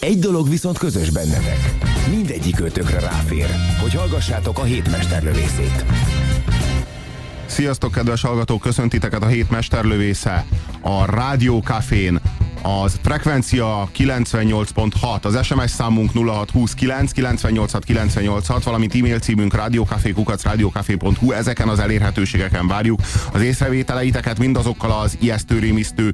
Egy dolog viszont közös bennetek. Mindegyik ötökre ráfér, hogy hallgassátok a hétmesterlövészét. Sziasztok, kedves hallgatók! Köszöntiteket a hét mesterlövésze a Rádió Cafén. Az frekvencia 98.6, az SMS számunk 0629 986 986, valamint e-mail címünk rádiókafé.hu, ezeken az elérhetőségeken várjuk az észrevételeiteket mindazokkal az ijesztő rémisztő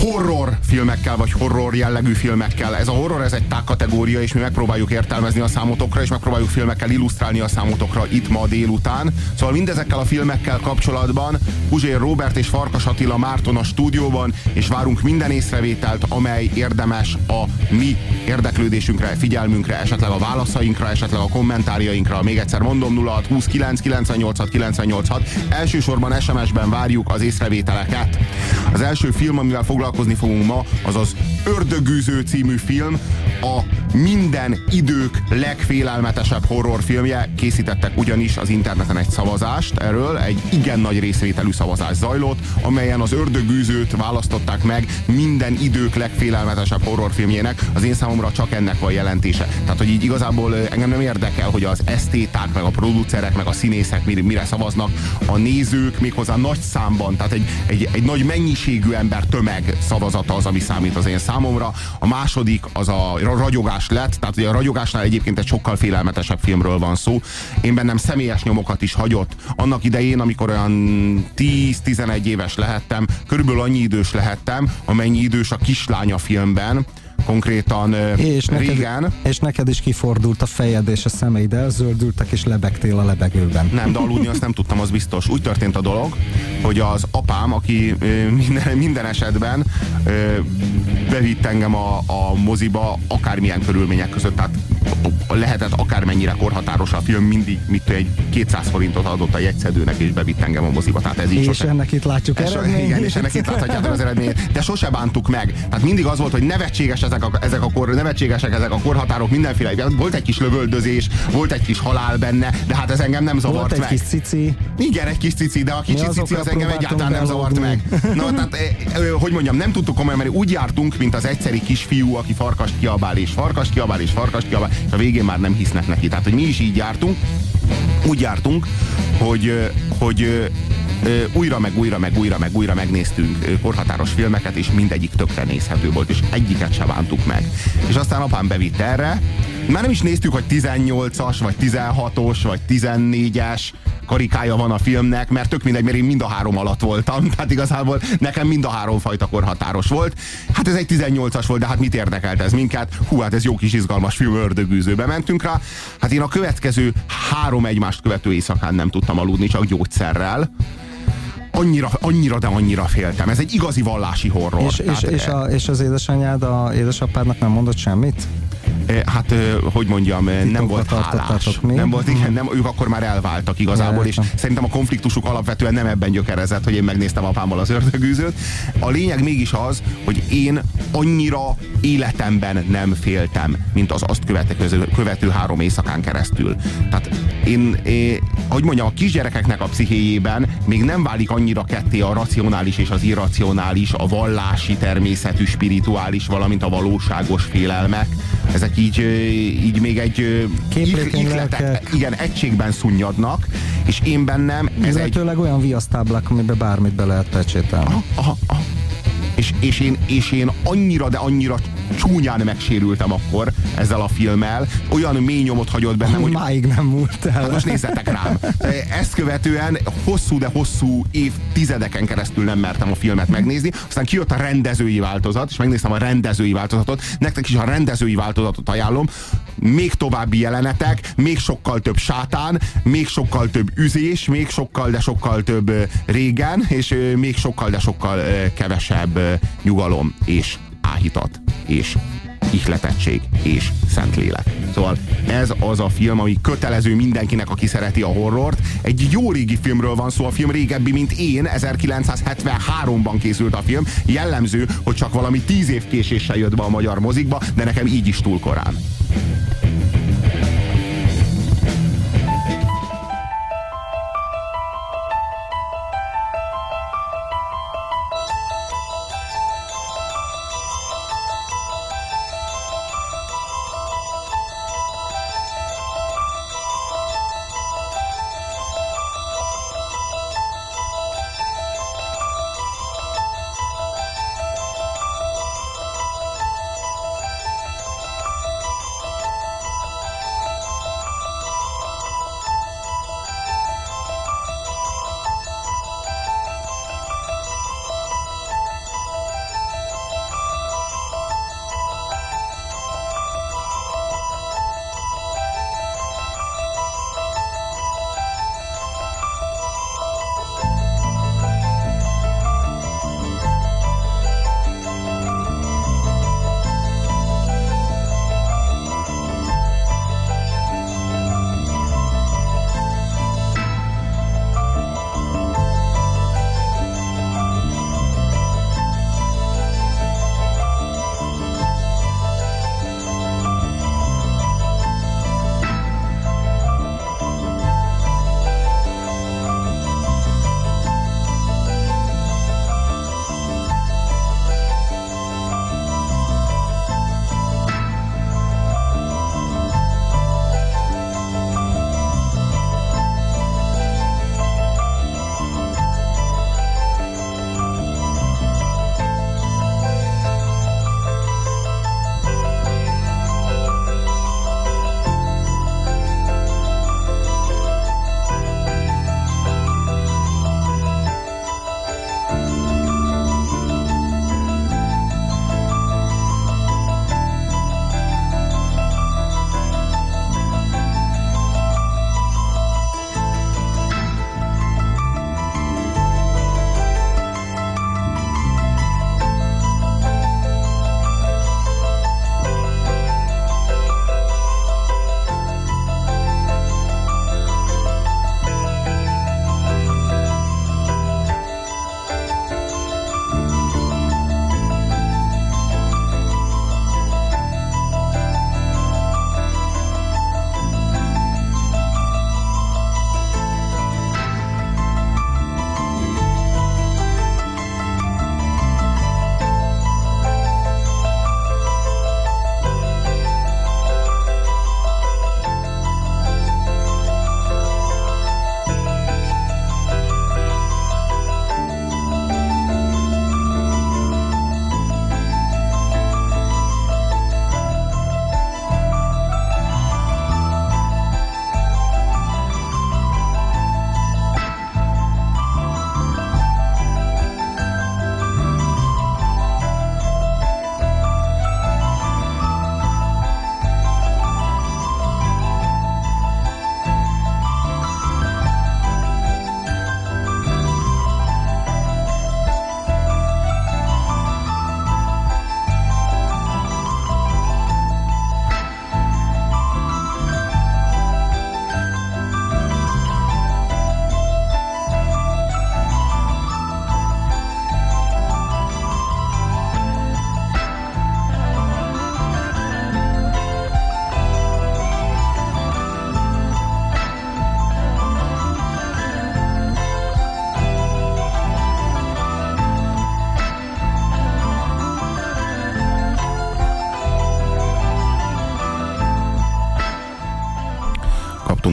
horror filmekkel, vagy horror jellegű filmekkel. Ez a horror, ez egy kategória, és mi megpróbáljuk értelmezni a számotokra, és megpróbáljuk filmekkel illusztrálni a számotokra itt ma délután. Szóval mindezekkel a filmekkel kapcsolatban Puzsér Robert és Farkas Attila Márton a stúdióban, és várunk minden észrevételt, amely érdemes a mi érdeklődésünkre, figyelmünkre, esetleg a válaszainkra, esetleg a kommentárjainkra. Még egyszer mondom, 06 29 986 986. Elsősorban SMS-ben várjuk az észrevételeket. Az első film, amivel foglalkozni fogunk ma, az az Ördögűző című film, a minden idők legfélelmetesebb horrorfilmje. Készítettek ugyanis az interneten egy szavazást erről, egy igen nagy részvételű szavazás zajlott, amelyen az Ördögűzőt választották meg minden idők legfélelmetesebb horrorfilmjének. Az én számomra csak ennek van jelentése. Tehát, hogy így igazából engem nem érdekel, hogy az esztéták, meg a producerek, meg a színészek mire szavaznak, a nézők méghozzá nagy számban, tehát egy, egy, egy nagy mennyiségű ember tömeg szavazata az, ami számít az én számomra. A második az a ragyogás lett, tehát ugye a ragyogásnál egyébként egy sokkal félelmetesebb filmről van szó. Én bennem személyes nyomokat is hagyott. Annak idején, amikor olyan 10-11 éves lehettem, körülbelül annyi idős lehettem, amennyi idős a kislánya filmben, konkrétan és régen. Neked, és neked is kifordult a fejed és a szemeid elzöldültek, és lebegtél a lebegőben. Nem, de aludni azt nem tudtam, az biztos. Úgy történt a dolog, hogy az apám, aki minden, minden esetben bevitt engem a, a moziba akármilyen körülmények között, tehát lehetett akármennyire korhatáros a film, mindig mit egy 200 forintot adott a jegyszedőnek, és bevitt engem a moziba. Tehát ez így és sose... ennek itt látjuk eredményt. Igen, és ennek itt láthatjátok az eredményt. De sose bántuk meg. Tehát mindig az volt, hogy nevetséges ezek a, ezek a kor, nevetségesek ezek a korhatárok, mindenféle. Volt egy kis lövöldözés, volt egy kis halál benne, de hát ez engem nem zavart volt meg. egy kis cici. Igen, egy kis cici, de a kicsi cici az engem egyáltalán nem zavart meg. Na, tehát, hogy mondjam, nem tudtuk komolyan, mert úgy jártunk, mint az egyszeri kisfiú, aki farkast kiabál, és farkast kiabál, és farkast kiabál, és a végén már nem hisznek neki. Tehát, hogy mi is így jártunk, úgy jártunk, hogy, hogy újra meg újra meg újra meg újra megnéztünk korhatáros filmeket, és mindegyik tökre nézhető volt, és egyiket se bántuk meg. És aztán apám bevitt erre, már nem is néztük, hogy 18-as, vagy 16-os, vagy 14-es karikája van a filmnek, mert tök mindegy, mert én mind a három alatt voltam, tehát igazából nekem mind a három fajta korhatáros volt. Hát ez egy 18-as volt, de hát mit érdekelt ez minket? Hú, hát ez jó kis izgalmas film, ördögűzőbe mentünk rá. Hát én a következő három egymást követő éjszakán nem tudtam aludni, csak gyógyszerrel annyira, annyira, de annyira féltem. Ez egy igazi vallási horror. És, és, és, a, és az édesanyád, a édesapádnak nem mondott semmit? Hát hogy mondjam, nem volt hálás. Mi? Nem volt, igen, nem, ők akkor már elváltak igazából, és szerintem a konfliktusuk alapvetően nem ebben gyökerezett, hogy én megnéztem apámmal az ördögűzőt. A lényeg mégis az, hogy én annyira életemben nem féltem, mint az azt követő, követő három éjszakán keresztül. Tehát én, én, ahogy mondjam, a kisgyerekeknek a pszichéjében még nem válik annyira ketté a racionális és az irracionális, a vallási természetű, spirituális, valamint a valóságos félelmek. Ezek így, így még egy ihletek, igen, egységben szunnyadnak, és én bennem ez Illetőleg egy... olyan viasztáblák, amiben bármit be lehet pecsételni. Aha, aha, aha. És, és, én, és én annyira, de annyira csúnyán megsérültem akkor ezzel a filmmel. Olyan mély nyomot hagyott bennem, hogy... Máig nem múlt el. Hát most nézzetek rám. Ezt követően hosszú, de hosszú évtizedeken keresztül nem mertem a filmet megnézni. Aztán kijött a rendezői változat, és megnéztem a rendezői változatot. Nektek is a rendezői változatot ajánlom. Még további jelenetek, még sokkal több sátán, még sokkal több üzés, még sokkal, de sokkal több régen, és még sokkal, de sokkal kevesebb nyugalom és áhítat és ihletettség és szentlélek. Szóval ez az a film, ami kötelező mindenkinek, aki szereti a horrort. Egy jó régi filmről van szó, a film régebbi, mint én, 1973-ban készült a film. Jellemző, hogy csak valami tíz év késéssel jött be a magyar mozikba, de nekem így is túl korán.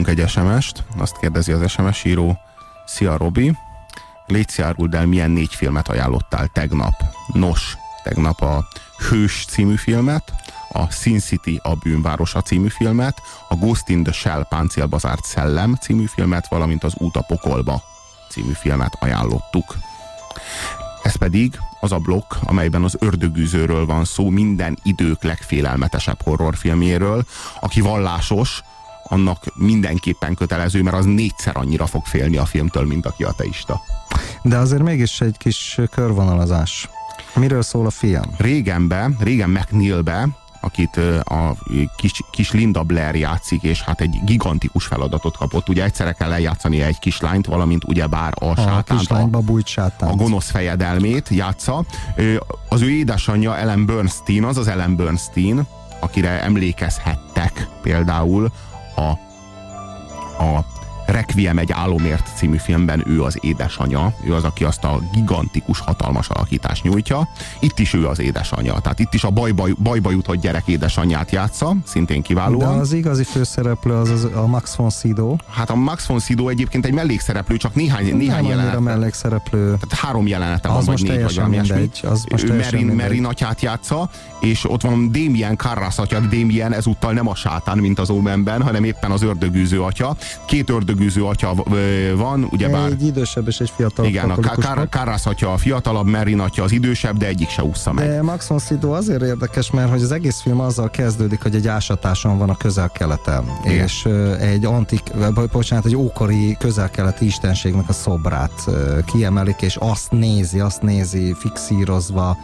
Kaptunk egy SMS-t, azt kérdezi az SMS író, Szia Robi, légy áruld el, milyen négy filmet ajánlottál tegnap. Nos, tegnap a Hős című filmet, a Sin City a bűnvárosa című filmet, a Ghost in the Shell páncélbazárt szellem című filmet, valamint az Út a pokolba című filmet ajánlottuk. Ez pedig az a blokk, amelyben az ördögűzőről van szó, minden idők legfélelmetesebb horrorfilmjéről, aki vallásos, annak mindenképpen kötelező, mert az négyszer annyira fog félni a filmtől, mint aki ateista. De azért mégis egy kis körvonalazás. Miről szól a film? Régenbe, régen McNeilbe, akit a kis, kis Linda Blair játszik, és hát egy gigantikus feladatot kapott. Ugye egyszerre kell eljátszani egy kislányt, valamint ugyebár a, a sátánt, a, sátánt. a gonosz fejedelmét játsza. Az ő édesanyja Ellen Bernstein, az az Ellen Bernstein, akire emlékezhettek például a, a Requiem egy álomért című filmben ő az édesanyja, ő az, aki azt a gigantikus, hatalmas alakítást nyújtja. Itt is ő az édesanyja, tehát itt is a bajba, bajba jutott gyerek édesanyját játsza, szintén kiválóan. De az igazi főszereplő az, az a Max von Sydow. Hát a Max von Sydow egyébként egy mellékszereplő, csak néhány, néhány Nem jelenet. mellékszereplő. Tehát három jelenete van, vagy négy, vagy mindegy, az most ő Merin, Merin atyát játsza, és ott van Damien Carras atya, Damien ezúttal nem a sátán, mint az Omenben, hanem éppen az ördögűző atya. Két ördögűző atya van, ugyebár... Egy idősebb és egy fiatalabb. Igen, a Carras atya a fiatalabb, Merin atya az idősebb, de egyik se ússza meg. De Max von Sydow azért érdekes, mert hogy az egész film azzal kezdődik, hogy egy ásatáson van a közel-keleten, és egy antik, bocsánat, egy ókori közel-keleti istenségnek a szobrát kiemelik, és azt nézi, azt nézi fixírozva,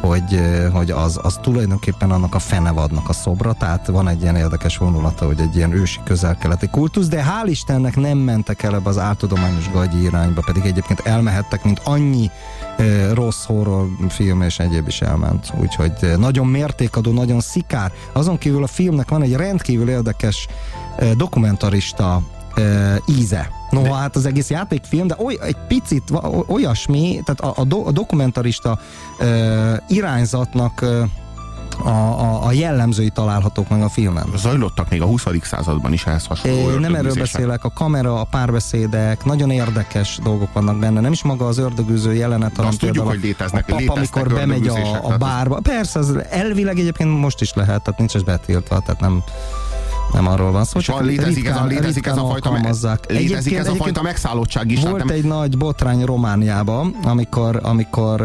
hogy, hogy az, az tulajdonképpen annak a fenevadnak a szobra, tehát van egy ilyen érdekes vonulata, hogy egy ilyen ősi közel-keleti kultusz, de hál' Istennek nem mentek el ebbe az áltudományos gagyi irányba, pedig egyébként elmehettek, mint annyi e, rossz horror film és egyéb is elment. Úgyhogy nagyon mértékadó, nagyon szikár. Azon kívül a filmnek van egy rendkívül érdekes e, dokumentarista íze. No, de... hát az egész játékfilm, de oly, egy picit olyasmi, tehát a, a, do, a dokumentarista e, irányzatnak e, a, a, a jellemzői találhatók meg a filmen. Zajlottak még a 20. században is ehhez hasonló é, Nem erről beszélek, a kamera, a párbeszédek, nagyon érdekes dolgok vannak benne, nem is maga az ördögűző jelenet, hanem azt tudjuk, hogy léteznek, a pap, amikor bemegy a, a bárba. Persze, az elvileg egyébként most is lehet, tehát nincs ez betiltva, tehát nem nem arról van szó. Csak létezik, ritkán, ez a, létezik ez a fajta, létezik ez a fajta megszállottság is. Hát volt nem... egy nagy botrány Romániában, amikor, amikor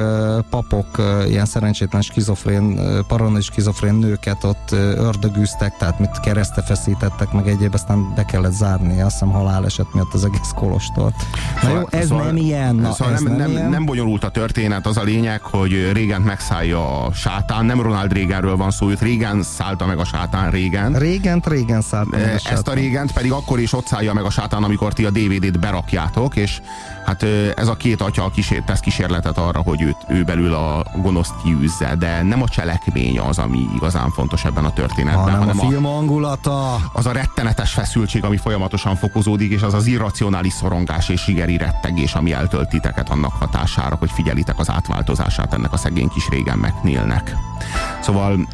papok ilyen szerencsétlen skizofrén, paranoid skizofrén nőket ott ördögűztek, tehát mit kereszte feszítettek, meg egyéb, aztán be kellett zárni, azt hiszem haláleset miatt az egész kolostort. Na szóval, jó, ez szóval, nem ilyen. Na, szóval ez nem, nem, ilyen. nem bonyolult a történet, az a lényeg, hogy régen megszállja a sátán, nem Ronald Reaganről van szó, őt régen szállta meg a sátán régen. Régen, régen régen szállt meg Ezt a régent pedig akkor is ott szállja meg a sátán, amikor ti a DVD-t berakjátok, és hát ez a két atya kísér, tesz kísérletet arra, hogy őt, ő belül a gonoszt kiűzze, de nem a cselekmény az, ami igazán fontos ebben a történetben, hanem, hanem a film hangulata. Az a rettenetes feszültség, ami folyamatosan fokozódik, és az az irracionális szorongás és sigeri rettegés, ami eltölt titeket annak hatására, hogy figyelitek az átváltozását ennek a szegény kis régen McNeilnek. Szóval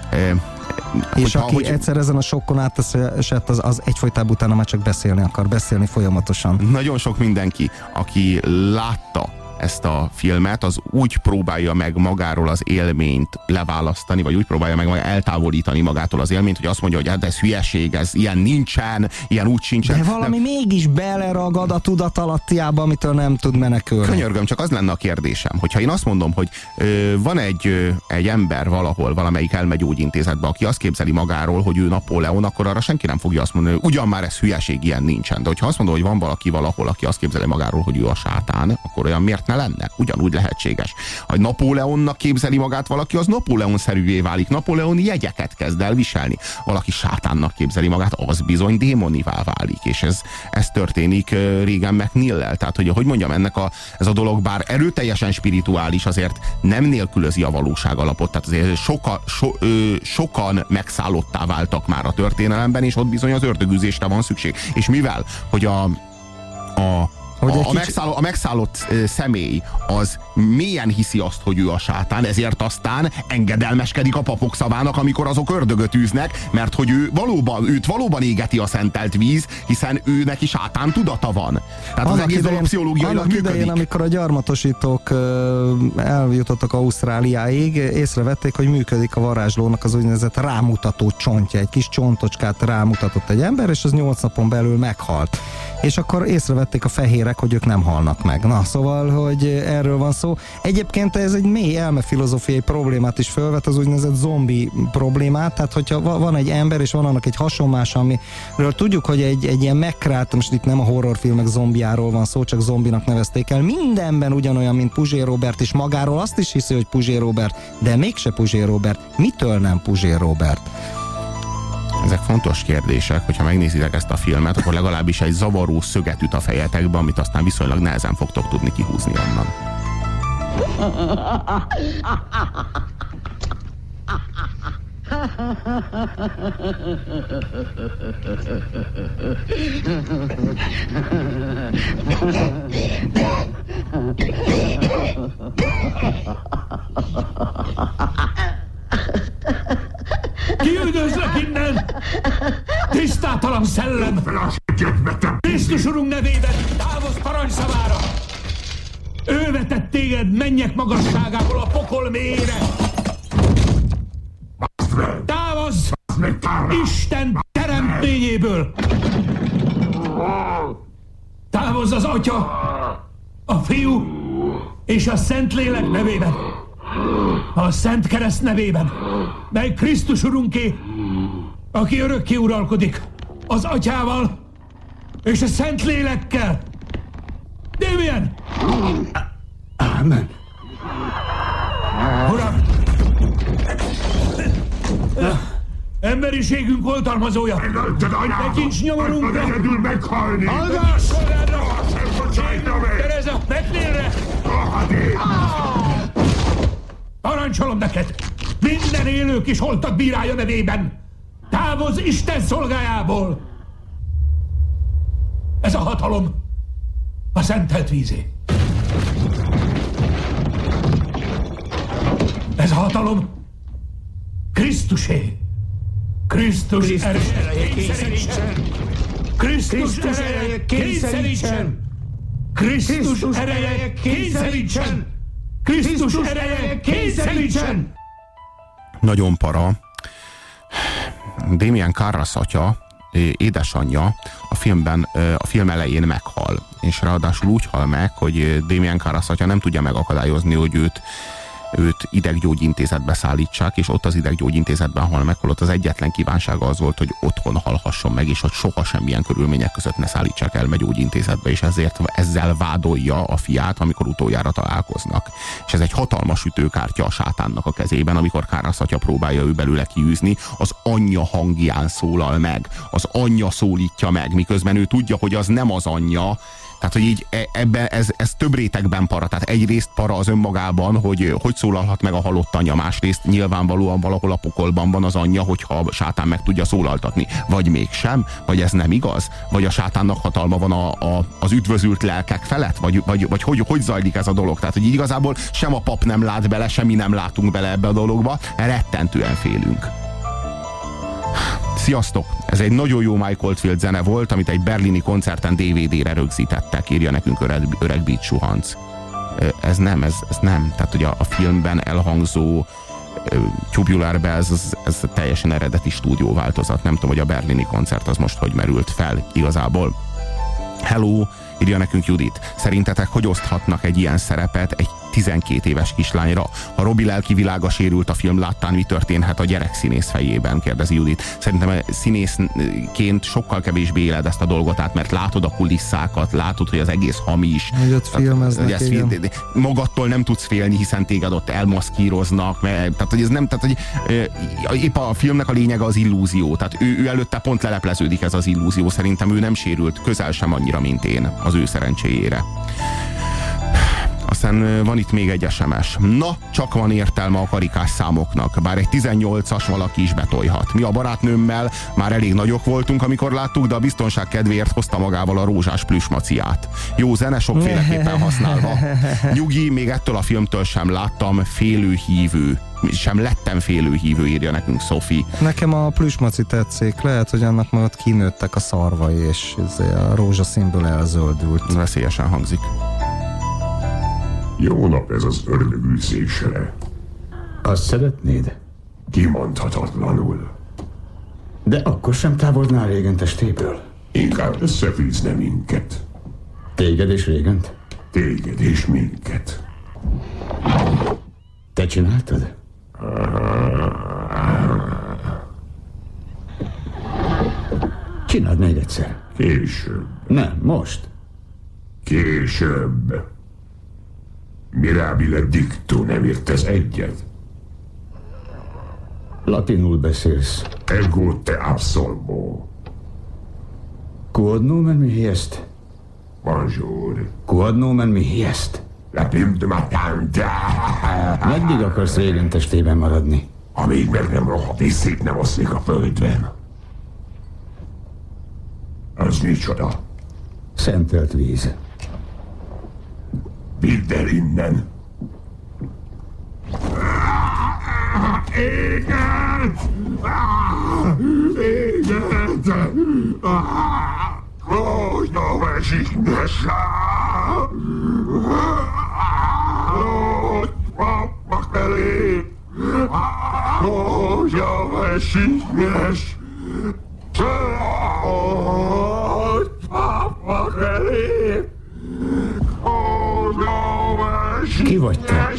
és aki hogy... egyszer ezen a sokkon átesett, az, az egyfolytában utána már csak beszélni akar, beszélni folyamatosan. Nagyon sok mindenki, aki látta ezt a filmet, az úgy próbálja meg magáról az élményt leválasztani, vagy úgy próbálja meg eltávolítani magától az élményt, hogy azt mondja, hogy hát ez hülyeség, ez ilyen nincsen, ilyen úgy sincsen. De valami De... mégis beleragad a tudatalattiába, amitől nem tud menekülni. Könyörgöm, csak az lenne a kérdésem, hogyha én azt mondom, hogy ö, van egy, ö, egy ember valahol, valamelyik elmegyógyintézetbe, aki azt képzeli magáról, hogy ő Napóleon, akkor arra senki nem fogja azt mondani, hogy ugyan már ez hülyeség, ilyen nincsen. De hogyha azt mondom, hogy van valaki valahol, aki azt képzeli magáról, hogy ő a sátán, akkor olyan miért ne lenne? Ugyanúgy lehetséges. Ha Napóleonnak képzeli magát valaki, az Napóleon-szerűvé válik. Napóleon jegyeket kezd el viselni. Valaki sátánnak képzeli magát, az bizony démonivá válik. És ez, ez történik régen McNeil-lel. Tehát, hogy hogy mondjam, ennek a, ez a dolog bár erőteljesen spirituális, azért nem nélkülözi a valóság alapot. Tehát azért soka, so, ö, sokan megszállottá váltak már a történelemben, és ott bizony az ördögűzésre van szükség. És mivel, hogy a, a hogy a, a, megszálló, a megszállott személy az mélyen hiszi azt, hogy ő a sátán, ezért aztán engedelmeskedik a papok szavának, amikor azok ördögöt űznek, mert hogy ő valóban, őt valóban égeti a szentelt víz, hiszen ő neki sátán tudata van. Tehát annak az egész idején, pszichológiailag annak működik. idején, amikor a gyarmatosítók eljutottak Ausztráliáig, észrevették, hogy működik a varázslónak az úgynevezett rámutató csontja. Egy kis csontocskát rámutatott egy ember, és az nyolc napon belül meghalt. És akkor észrevették a fehér öreg, hogy ők nem halnak meg. Na, szóval, hogy erről van szó. Egyébként ez egy mély elmefilozófiai problémát is felvet, az úgynevezett zombi problémát, tehát hogyha van egy ember, és van annak egy hasonlás, amiről tudjuk, hogy egy, egy ilyen megkrált, most itt nem a horrorfilmek zombiáról van szó, csak zombinak nevezték el, mindenben ugyanolyan, mint Puzsér Robert, és magáról azt is hiszi, hogy Puzsér Robert, de mégse Puzsér Robert. Mitől nem Puzsér Robert? Ezek fontos kérdések, hogyha megnézitek ezt a filmet, akkor legalábbis egy zavaró szöget üt a fejetekbe, amit aztán viszonylag nehezen fogtok tudni kihúzni onnan. Kiüldözlök innen! Tisztátalan szellem! Krisztus Urunk nevében távozz parancszavára! Ő vetett téged mennyek magasságából a pokol mélyére! Távozz! Isten teremtményéből! Távozz az Atya, a Fiú és a Szentlélek nevében! A Szent Kereszt nevében, mely Krisztus Urunké, aki örökké uralkodik az Atyával és a Szent Lélekkel. Damien! Amen. Uram! Emberiségünk oltalmazója! Tekints nyomorunkra! Egyedül meghalni! Hallgass! Tereza, megtérre! Parancsolom neked! Minden élők és holtak bírája nevében! Távozz Isten szolgájából! Ez a hatalom a szentelt vízé. Ez a hatalom Krisztusé. Krisztus, Krisztus ereje kényszerítsen! Krisztus ereje kényszerítsen! Krisztus ereje kényszerítsen! Krisztus ereje kényszerítsen! Nagyon para. Damien Carras atya, édesanyja a filmben, a film elején meghal. És ráadásul úgy hal meg, hogy Damien Carras atya nem tudja megakadályozni, hogy őt őt ideggyógyintézetbe szállítsák, és ott az ideggyógyintézetben hal meg, holott az egyetlen kívánsága az volt, hogy otthon halhasson meg, és hogy soha semmilyen körülmények között ne szállítsák el gyógyintézetbe, és ezért ezzel vádolja a fiát, amikor utoljára találkoznak. És ez egy hatalmas ütőkártya a sátánnak a kezében, amikor Kárasz atya próbálja ő belőle kiűzni, az anyja hangján szólal meg, az anyja szólítja meg, miközben ő tudja, hogy az nem az anyja, tehát, hogy így e, ebben ez, ez több rétegben para. Tehát egyrészt para az önmagában, hogy hogy szólalhat meg a halott anya, másrészt nyilvánvalóan valahol a pokolban van az anyja, hogyha a sátán meg tudja szólaltatni. Vagy mégsem, vagy ez nem igaz, vagy a sátánnak hatalma van a, a, az üdvözült lelkek felett, vagy, vagy, vagy hogy, hogy zajlik ez a dolog. Tehát, hogy igazából sem a pap nem lát bele, semmi nem látunk bele ebbe a dologba, rettentően félünk. Sziasztok! Ez egy nagyon jó Mike Oldfield zene volt, amit egy berlini koncerten DVD-re rögzítettek, írja nekünk öreg, öreg Beat Suhanc. Ez nem, ez, ez nem. Tehát, hogy a, a filmben elhangzó Tubular Bells, ez, ez teljesen eredeti stúdióváltozat. Nem tudom, hogy a berlini koncert az most hogy merült fel igazából. Hello, írja nekünk Judit. Szerintetek hogy oszthatnak egy ilyen szerepet egy 12 éves kislányra. Ha Robi lelki világa sérült a film láttán, mi történhet a gyerek színész fejében, kérdezi Judit. Szerintem színészként sokkal kevésbé éled ezt a dolgot át, mert látod a kulisszákat, látod, hogy az egész hamis. Hogy ott filmeznek, ez film, Magadtól nem tudsz félni, hiszen téged ott elmaszkíroznak, mert, tehát hogy ez nem, tehát hogy épp a filmnek a lényege az illúzió, tehát ő, ő előtte pont lelepleződik ez az illúzió, szerintem ő nem sérült közel sem annyira, mint én az ő szerencséjére. Aztán van itt még egy SMS. Na, csak van értelme a karikás számoknak, bár egy 18-as valaki is betolhat. Mi a barátnőmmel már elég nagyok voltunk, amikor láttuk, de a biztonság kedvéért hozta magával a rózsás plüsmaciát. Jó zene, sokféleképpen használva. Nyugi, még ettől a filmtől sem láttam félőhívő sem lettem félőhívő, írja nekünk Szofi. Nekem a plüsmaci tetszik, lehet, hogy annak majd kinőttek a szarvai, és a rózsaszínből elzöldült. Veszélyesen hangzik. Jó nap ez az ördögűzésre. Azt szeretnéd? Kimondhatatlanul. De akkor sem távoznál régen testéből. Inkább összefűzne minket. Téged és Régent? Téged és minket. Te csináltad? Csináld még egyszer. Később. Nem, most. Később. Mirabile dictu, nem értesz egyet? Latinul beszélsz. Ego te absolvo. Quod nomen mihi est? Bonjour. Quod nomen mihi est? La pim de matante. Meddig akarsz Régent testében maradni? Amíg meg nem rohadt és szét nem oszlik a földben. Az micsoda? Szentelt víz. Vidd el innen. Éget! Éget! Hogy nem esik Hogy pappa elé! Hogy nem esik Hogy pappa elé! Ki vagy te?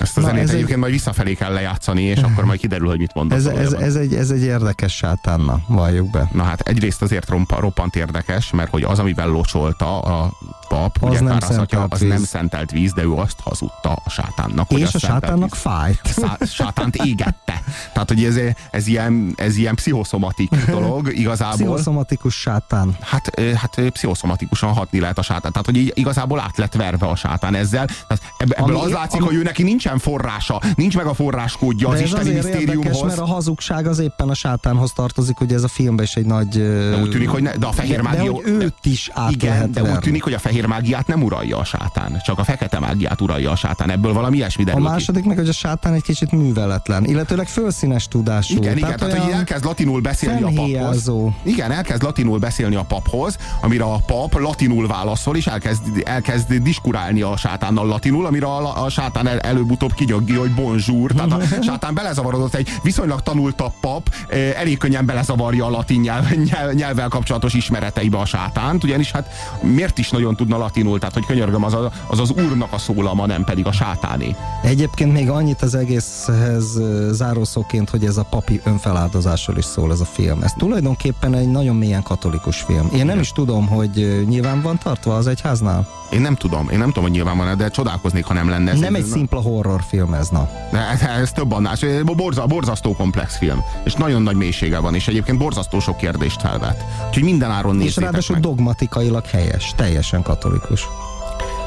Ezt a Na, zenét ez egy- egyébként majd visszafelé kell lejátszani, és akkor majd kiderül, hogy mit mondott Ez, ez, ez, egy, ez egy érdekes sátánna, valljuk be. Na hát egyrészt azért rompa, roppant érdekes, mert hogy az, amivel locsolta a pap, Az ugye nem Kárász atya, szentelt az víz. nem szentelt víz, de ő azt hazudta a sátánnak. hogy És az a sátánnak víz. fájt. Szá- sátánt égette. Tehát, hogy ez, ez, ilyen, ez ilyen pszichoszomatik dolog igazából. Pszichoszomatikus sátán. Hát, hát pszichoszomatikusan hatni lehet a sátán. Tehát, hogy igazából át lett verve a sátán ezzel. Tehát ebb, ebből Ami- az látszik, ami- hogy ő neki nincsen forrása, nincs meg a forráskódja az isteni azért érdekes, misztériumhoz. mert a hazugság az éppen a sátánhoz tartozik, ugye ez a filmben is egy nagy... De úgy tűnik, hogy ne, de a fehér mágia... de hogy őt is át Igen, de úgy tűnik, hogy a fehér mágiát nem uralja a sátán. Csak a fekete mágiát uralja a sátán. Ebből valami ilyesmi A derül ki. második meg, hogy a sátán egy kicsit műveletlen, illetőleg fölszínes tudású. Igen, igen, tehát, hogy elkezd latinul beszélni a paphoz. Igen, elkezd latinul beszélni a paphoz, amire a pap latinul válaszol, és elkezd, elkezd diskurálni a sátánnal latinul, amire a, a sátán el, előbb-utóbb kinyöggi, hogy bonjour. Tehát a sátán belezavarodott egy viszonylag tanultabb pap, elég könnyen belezavarja a latin nyelv, nyelv, nyelvvel kapcsolatos ismereteibe a sátánt, ugyanis hát miért is nagyon tudna latinul, tehát hogy könyörgöm, az a, az, az úrnak a szólama, nem pedig a sátáné. Egyébként még annyit az egészhez zárószóként, hogy ez a papi önfeláldozásról is szól ez a film. Ez tulajdonképpen egy nagyon mélyen katolikus film. Én nem is tudom, hogy nyilván van tartva az egyháznál. Én nem tudom, én nem tudom, hogy nyilván van de csodálkoznék, ha nem lenne. Ez Nem egy szimpla horrorfilm ez, na. Ez, ez több annál. Borza, borzasztó komplex film. És nagyon nagy mélysége van, és egyébként borzasztó sok kérdést felvet. Úgyhogy minden áron És nézzétek ráadásul meg. dogmatikailag helyes, teljesen katolikus.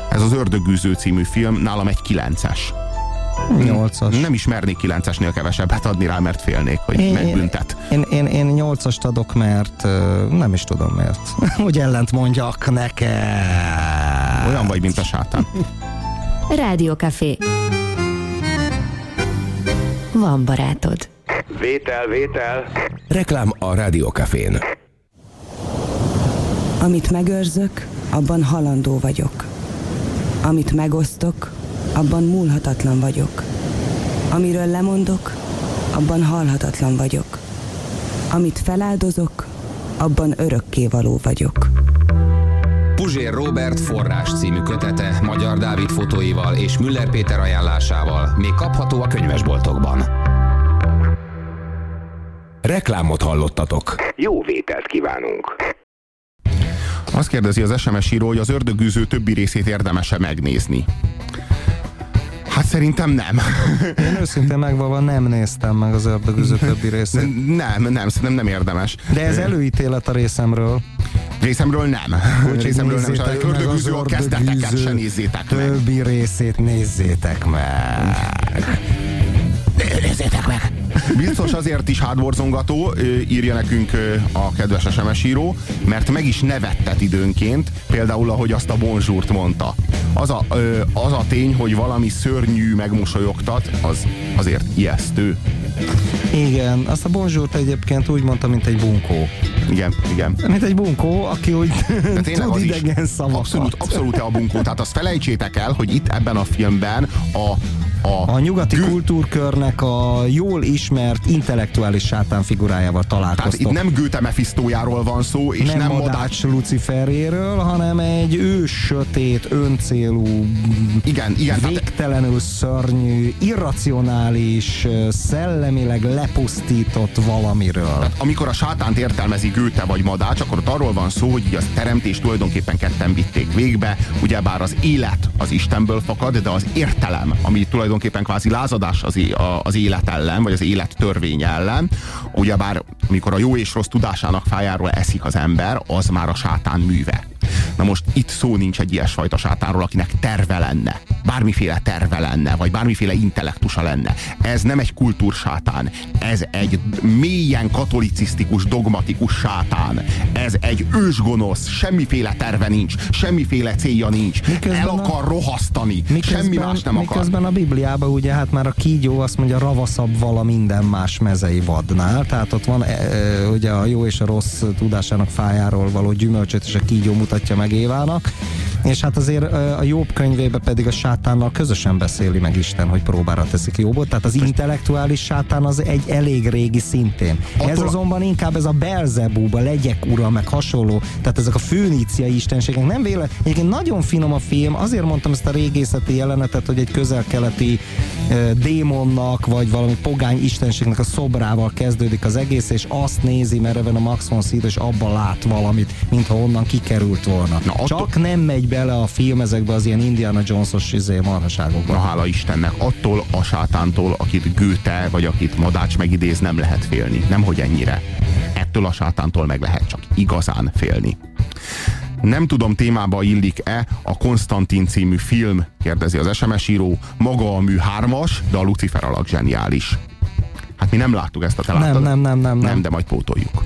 Ez az Ördögűző című film, nálam egy 9-es. Nyolcas. Nem is mernék 9-esnél kevesebbet adni rá, mert félnék, hogy Én- megbüntet. Én, én, én nyolcast adok, mert nem is tudom miért. hogy ellent mondjak neked. Olyan vagy, mint a sátán. Rádiókafé. Van barátod. Vétel, vétel. Reklám a Rádiókafén. Amit megőrzök, abban halandó vagyok. Amit megosztok, abban múlhatatlan vagyok. Amiről lemondok, abban halhatatlan vagyok. Amit feláldozok, abban örökkévaló vagyok. Puzsér Robert forrás című kötete Magyar Dávid fotóival és Müller Péter ajánlásával még kapható a könyvesboltokban. Reklámot hallottatok. Jó vételt kívánunk. Azt kérdezi az SMS író, hogy az Ördögűző többi részét érdemese megnézni. Hát szerintem nem. Én őszintén megvalva nem néztem meg az ördögüző többi részét. Nem, nem, szerintem nem érdemes. De ez előítélet a részemről. Részemről nem. Úgyhogy Részemről nem. Meg Ördögűző a kezdeteket se nézzétek meg. Többi részét nézzétek meg. Nézzétek meg! Biztos azért is hátborzongató, írja nekünk a kedves SMS író, mert meg is nevettet időnként, például ahogy azt a bonzsúrt mondta. Az a, az a tény, hogy valami szörnyű megmosolyogtat, az azért ijesztő. Igen, azt a bonzsúrt egyébként úgy mondta, mint egy bunkó. Igen, igen. Mint egy bunkó, aki úgy tud az idegen szavakat. Abszolút, abszolút a bunkó. Tehát azt felejtsétek el, hogy itt ebben a filmben a a, a nyugati gő... kultúrkörnek a jól ismert intellektuális sátán figurájával találkoztok. Tehát itt nem Göte Mephistójáról van szó, és nem, nem Modács Luciferéről, hanem egy ős, sötét, öncélú, igen, igen, végtelenül szörnyű, irracionális, szellemileg lepusztított valamiről. Tehát amikor a sátánt értelmezi Göte vagy Madács, akkor ott arról van szó, hogy így a teremtés tulajdonképpen ketten vitték végbe, ugyebár az élet az Istenből fakad, de az értelem, ami tulajdonképpen tulajdonképpen kvázi lázadás az, az élet ellen, vagy az élet törvény ellen. Ugyebár amikor a jó és rossz tudásának fájáról eszik az ember, az már a sátán műve. Na most itt szó nincs egy ilyesfajta sátánról, akinek terve lenne. Bármiféle terve lenne, vagy bármiféle intellektusa lenne. Ez nem egy kultúrsátán. Ez egy mélyen katolicisztikus, dogmatikus sátán. Ez egy ősgonosz, semmiféle terve nincs, semmiféle célja nincs. Miközben El akar a... rohasztani, miközben, semmi más nem akar. Miközben a Bibliában ugye hát már a kígyó azt mondja ravaszabb vala minden más mezei vadnál, tehát ott van e, e, ugye a jó és a rossz tudásának fájáról való gyümölcsöt és a kígyó mutatja meg Évának, és hát azért a Jobb könyvébe pedig a sátánnal közösen beszéli meg Isten, hogy próbára teszik Jobbot, tehát az intellektuális sátán az egy elég régi szintén. Attól... Ez azonban inkább ez a Belzebub, a legyek ura, meg hasonló, tehát ezek a főníciai istenségek nem véle. Egyébként nagyon finom a film, azért mondtam ezt a régészeti jelenetet, hogy egy közel-keleti e, démonnak, vagy valami pogány istenségnek a szobrával kezdődik az egész, és azt nézi mereven a Max von Sydow, és abban lát valamit, mintha onnan kikerült volna. Na, attól... Csak nem megy bele a film ezekbe az ilyen Indiana Jones-os izé, marhaságokba. Na hála Istennek, attól a sátántól, akit Gőte, vagy akit Madács megidéz, nem lehet félni. Nemhogy ennyire. Ettől a sátántól meg lehet csak igazán félni. Nem tudom, témába illik-e a Konstantin című film, kérdezi az SMS író. Maga a mű hármas, de a Lucifer alak zseniális. Hát mi nem láttuk ezt a te nem, nem, nem, nem, nem. Nem, de majd pótoljuk.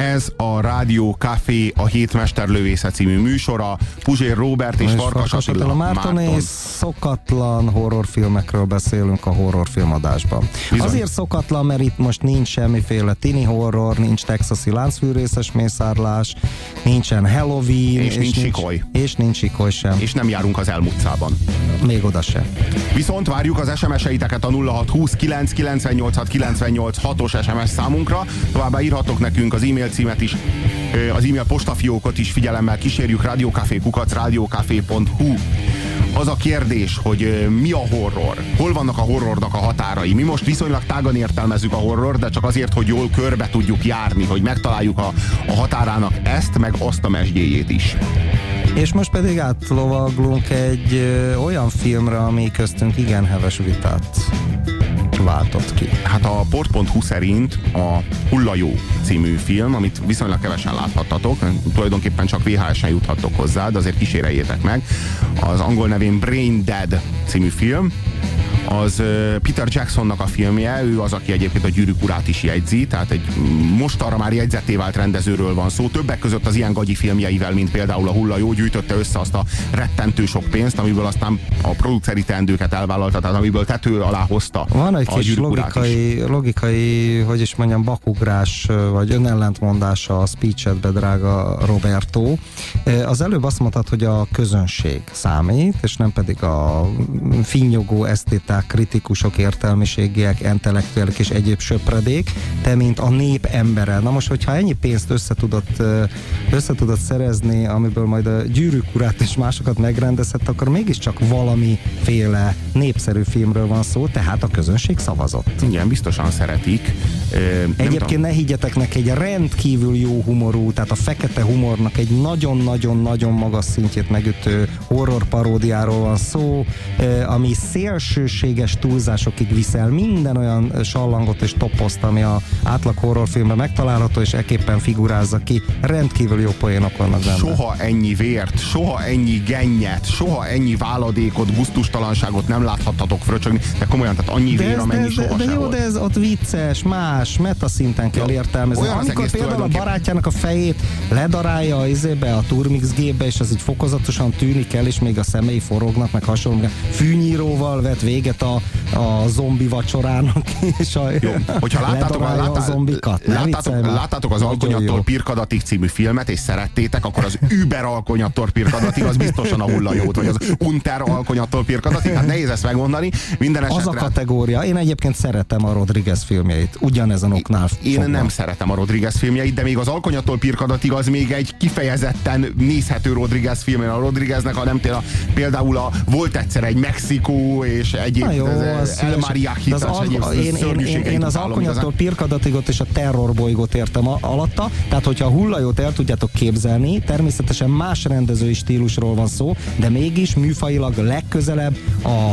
Ez a Rádió Café, a Hétmesterlövésze című műsora. Puzsér Robert és, és Farkas Attila Márton. és szokatlan horrorfilmekről beszélünk a horrorfilmadásban. Bizony. Azért szokatlan, mert itt most nincs semmiféle tini horror, nincs texasi láncfűrészes mészárlás, nincsen Halloween. És, és nincs sikoly. És nincs sikoly sem. És nem járunk az elmúcában. Még oda sem. Viszont várjuk az SMS-eiteket a 0620 998 98 os SMS számunkra. Továbbá írhatok nekünk az e-mail címet is, az e-mail postafiókot is figyelemmel kísérjük, rádiókafékukat, rádiókafé.hu. Az a kérdés, hogy mi a horror? Hol vannak a horrornak a határai? Mi most viszonylag tágan értelmezzük a horror, de csak azért, hogy jól körbe tudjuk járni, hogy megtaláljuk a, a határának ezt, meg azt a mesdjéjét is. És most pedig átlovaglunk egy ö, olyan filmre, ami köztünk igen heves vitát váltott ki? Hát a port.hu szerint a Hullajó című film, amit viszonylag kevesen láthattatok, tulajdonképpen csak VHS-en juthattok hozzá, de azért kíséreljétek meg. Az angol nevén Brain Dead című film, az Peter Jacksonnak a filmje, ő az, aki egyébként a gyűrűk urát is jegyzi, tehát egy most arra már jegyzetté vált rendezőről van szó. Többek között az ilyen gagyi filmjeivel, mint például a Hulla jó, gyűjtötte össze azt a rettentő sok pénzt, amiből aztán a produceri teendőket elvállalta, tehát amiből tető alá hozta. Van egy kis logikai, logikai, hogy is mondjam, bakugrás, vagy önellentmondása a speechetbe, drága Roberto. Az előbb azt mondtad, hogy a közönség számít, és nem pedig a finnyogó esztéták kritikák, kritikusok, értelmiségiek, intellektuálik és egyéb söpredék, te mint a nép embere. Na most, hogyha ennyi pénzt össze tudott, össze tudott szerezni, amiből majd a gyűrűk urát és másokat megrendezhet, akkor mégiscsak valamiféle népszerű filmről van szó, tehát a közönség szavazott. Igen, biztosan szeretik. Egyébként ne higgyetek neki, egy rendkívül jó humorú, tehát a fekete humornak egy nagyon-nagyon-nagyon magas szintjét megütő horror paródiáról van szó, ami szélsőséges túlzásokig viszel minden olyan sallangot és toposzt, ami a átlag horrorfilmben megtalálható, és eképpen figurázza ki. Rendkívül jó poénok vannak benne. Soha ennyi vért, soha ennyi gennyet, soha ennyi váladékot, guztustalanságot nem láthattatok fröcsögni, de komolyan, tehát annyi de vér, ez, amennyi de, soha de, de jó, volt. de ez ott vicces, más, meta szinten kell értelmezni. olyan Amikor például a tulajdonképpen- barátjának a fejét ledarálja a izébe, a Turmix gépbe, és az így fokozatosan tűnik el, és még a szemei forognak, meg hasonló. Fűnyíróval vet véget a, a zombi vacsorának, és a, Jó, hogyha láttátok, ledarálja látá, a zombikat. Láttátok, láttátok az Alkonyattól. Pirkadatig című filmet, és szerettétek, akkor az Über Alkonyattól Pirkadatig, az biztosan a hullajót, vagy az Unter Alkonyattól Pirkadatig, hát nehéz ezt megmondani. Minden Az a esetre kategória. Én egyébként szeretem a Rodriguez filmjeit. Ugyanezen oknál én fogva. nem szeretem a Rodriguez filmjeit, de még az Alkonyattól Pirkadatig az még egy kifejezetten nézhető Rodriguez film. A Rodrigueznek, ha nem tényleg, például a volt egyszer egy Mexikó, és egyéb jó, ez- El szíves. Mariachi, De az és al- egyéb én, én, én, én az alkonyattól igazán. pirkadatigot és a terrorbolygót értem alatta, tehát hogyha a hullajót el tudjátok képzelni, természetesen más rendezői stílusról van szó, de mégis műfajilag legközelebb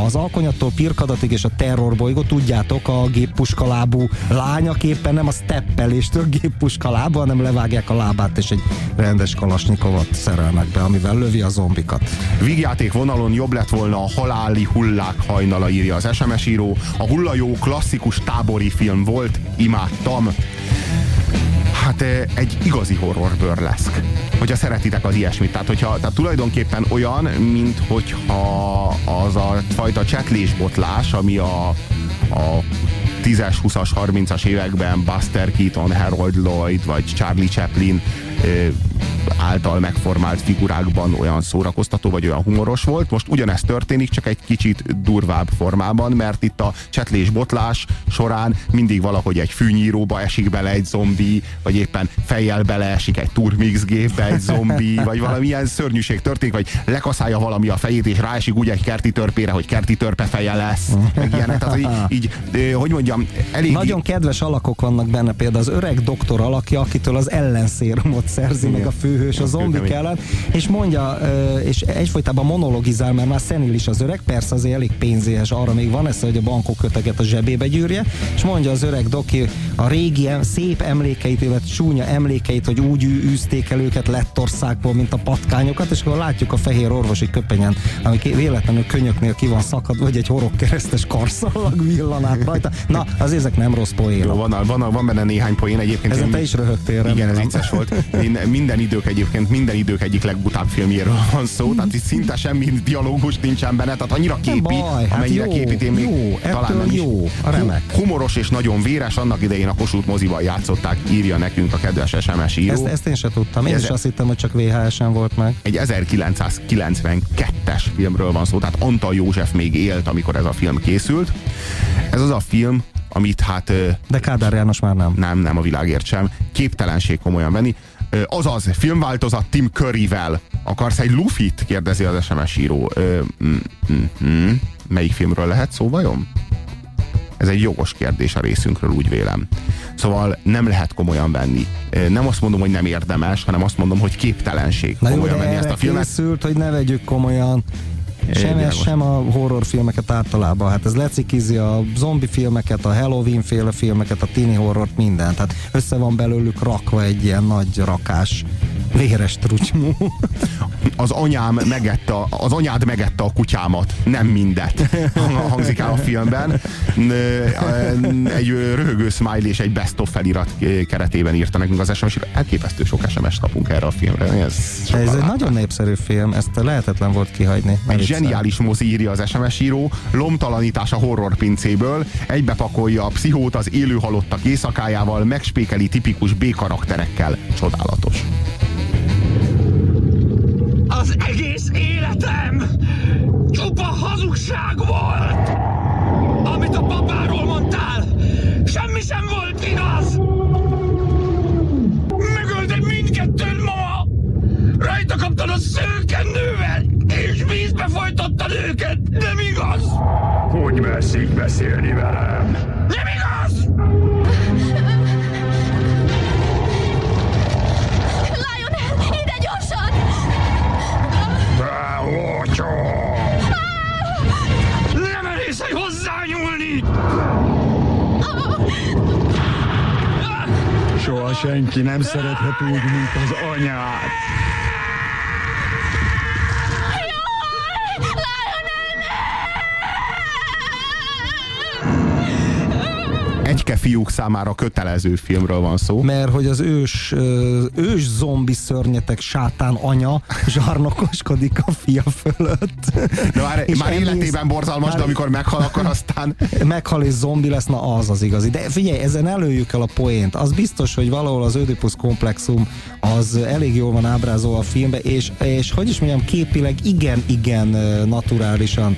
az alkonyattól pirkadatig és a terrorbolygó, tudjátok, a géppuskalábú lányok éppen nem a steppeléstől géppuskalába, hanem levágják a lábát és egy rendes kalasnyikovat szerelnek be, amivel lövi a zombikat. Vígjáték vonalon jobb lett volna a haláli hullák hajnala, írja az SMS író. A hullajó klasszikus tábori film volt, imádtam. Hát eh, egy igazi horror burleszk. Hogyha szeretitek az ilyesmit. Tehát, hogyha, tehát tulajdonképpen olyan, mint hogyha az a fajta csetlésbotlás, ami a, a 10-es, 20-as, 30-as években Buster Keaton, Harold Lloyd vagy Charlie Chaplin ö, által megformált figurákban olyan szórakoztató vagy olyan humoros volt. Most ugyanezt történik, csak egy kicsit durvább formában, mert itt a csetlés-botlás során mindig valahogy egy fűnyíróba esik bele egy zombi, vagy éppen fejjel beleesik egy turmix gépbe egy zombi, vagy valamilyen szörnyűség történik, vagy lekaszálja valami a fejét, és ráesik úgy egy kerti törpére, hogy kerti törpe feje lesz, meg ilyenek. Tehát, így, ö, hogy mondjam, elég... Nagyon kedves alakok vannak benne, például az öreg doktor alakja, akitől az ellenszérumot szerzi meg a főhős a zombik ellen, és mondja, és egyfolytában monologizál, mert már szenilis az öreg, persze azért elég pénzéhes, arra még van esze, hogy a bankok köteget a zsebébe gyűrje, és mondja az öreg doki a régi szép emlékeit, illetve csúnya emlékeit, hogy úgy űzték el őket lettországból, mint a patkányokat, és akkor látjuk a fehér orvosi köpenyen, ami véletlenül könyöknél ki van szakad, vagy egy horogkeresztes karszallag villan át rajta. Na, az ezek nem rossz Jó, poénok. van, van, van benne néhány poén egyébként. Ezen én- te is röhögtél, Igen, ez vicces volt. Én, minden idők egyébként, minden idők egyik legbutább filmjéről van szó, tehát itt szinte semmi dialógus nincsen benne, tehát annyira képi, baj, hát amennyire jó, képít én még jó, talán nem is. jó, a remek. Hu- Humoros és nagyon véres, annak idején a Kossuth moziban játszották, írja nekünk a kedves SMS író. Ezt, ezt én se tudtam. Én Ez- is azt hittem, hogy csak VHS-en volt meg. Egy 1992-es filmről van szó, tehát Antal József még élt, amikor ez a film készült. Ez az a film, amit hát De Kádár János már nem. nem, nem a világért sem, képtelenség komolyan venni. Azaz, filmváltozat Tim Curryvel. Akarsz egy Lufit? kérdezi az SMS író. Ö, mm, mm, mm. Melyik filmről lehet szó vajon? Ez egy jogos kérdés a részünkről, úgy vélem. Szóval nem lehet komolyan venni. Nem azt mondom, hogy nem érdemes, hanem azt mondom, hogy képtelenség Na jó, komolyan de venni ezt a filmet. készült, hogy ne vegyük komolyan. Sem, ez, sem a horrorfilmeket általában. Hát ez lecikizi a zombi filmeket, a Halloween féle filmeket, a tini horrort, mindent. Tehát össze van belőlük rakva egy ilyen nagy rakás véres trucsmú. az anyám megette, az anyád megette a kutyámat, nem mindet hangzik el a filmben. Egy röhögő smiley és egy best of felirat keretében írta nekünk az SMS, elképesztő sok SMS kapunk erre a filmre. Ez, Ez egy látták. nagyon népszerű film, ezt lehetetlen volt kihagyni. Egy. Zseniális mozi írja az SMS író, lomtalanítás a horror pincéből, egybepakolja a pszichót az élő halottak éjszakájával, megspékeli tipikus B karakterekkel. Csodálatos. Az egész életem csupa hazugság volt! Amit a papáról mondtál, semmi sem volt igaz! Megölted mindkettőn ma! Rajta kaptad a szőkennővel, és vízbe folytottad őket, nem igaz? Hogy messzik beszélni velem? Nem igaz? Lionel, ide gyorsan! Te! Nem erészek hozzányúlni! Soha senki nem szerethet úgy, mint az anyát. Egyke fiúk számára kötelező filmről van szó. Mert hogy az ős, ős zombi szörnyetek sátán anya zsarnokoskodik a fia fölött. De már, És már emész- életében borzalmas, már- de amikor meghal, akkor aztán... meghal és zombi lesz, na az az igazi. De figyelj, ezen előjük el a poént. Az biztos, hogy valahol az Ödipus komplexum az elég jól van ábrázolva a filmbe, és, és hogy is mondjam, képileg igen-igen naturálisan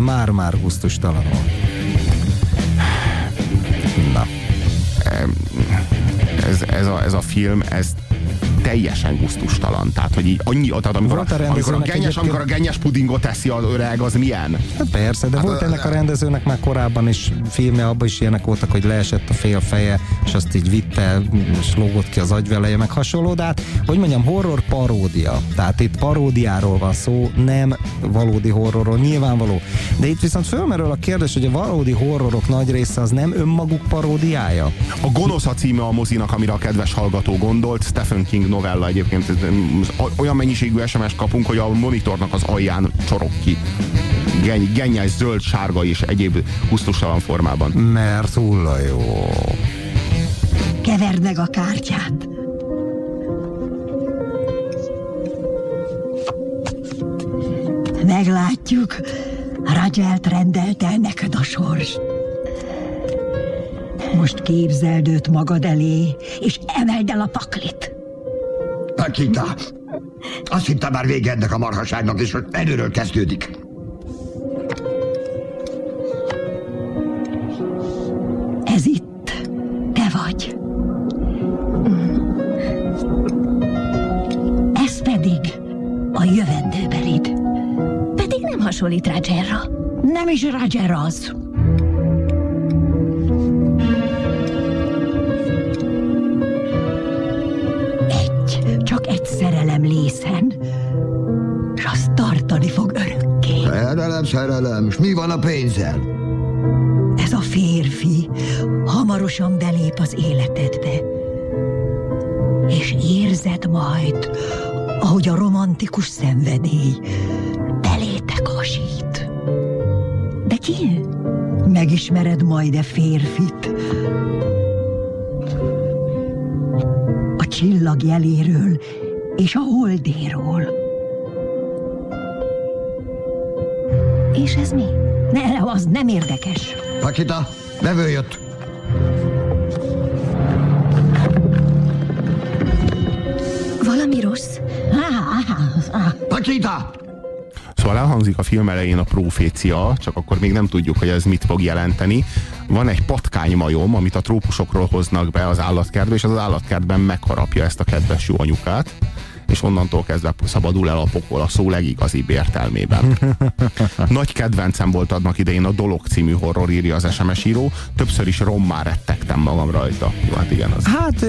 már-már gusztustalanul. Ez, ez, a, ez a film, ez teljesen gusztustalan. Tehát, hogy így annyi, tehát amikor, Volt a a, amikor, a gennyes, egyébként- amikor a gennyes pudingot teszi az öreg, az milyen? Hát persze, de Hát volt a- ennek a rendezőnek már korábban is filmje, abban is ilyenek voltak, hogy leesett a fél feje, és azt így vitte, és lógott ki az agyveleje, meg hasonló, de hát, hogy mondjam, horror paródia. Tehát itt paródiáról van szó, nem valódi horrorról, nyilvánvaló. De itt viszont fölmerül a kérdés, hogy a valódi horrorok nagy része az nem önmaguk paródiája. A Gonosz a címe a mozinak, amire a kedves hallgató gondolt. Stephen King novella egyébként. Olyan mennyiségű SMS kapunk, hogy a monitornak az alján csorog ki. Geny, gennyes, zöld, sárga és egyéb gusztustalan formában. Mert hulla jó. Keverd meg a kártyát. Meglátjuk. Rajelt rendelt el neked a sors. Most képzeld őt magad elé, és emeld el a paklit. Pakita! Azt hittem már vége ennek a marhaságnak, és most előről kezdődik. Ez itt. Te vagy. Ez pedig a jövendőbelid. Pedig nem hasonlít Rogerra. Nem is Roger az. Szerelem, és mi van a pénzzel? Ez a férfi hamarosan belép az életedbe. És érzed majd, ahogy a romantikus szenvedély belétek hasít. De ki? Megismered majd e férfit. A csillag jeléről és a holdéról. És ez mi? Ne, az nem érdekes. Pakita, vevő jött. Valami rossz? Pakita! Szóval elhangzik a film elején a profécia, csak akkor még nem tudjuk, hogy ez mit fog jelenteni. Van egy patkánymajom, amit a trópusokról hoznak be az állatkertbe, és az állatkertben megharapja ezt a kedves jó anyukát, és onnantól kezdve szabadul el a pokol a szó legigazibb értelmében. Nagy kedvencem volt annak idején a Dolog című horror, írja az SMS író. Többször is rommá rettegtem magam rajta. Jó, hát igen, az. Hát,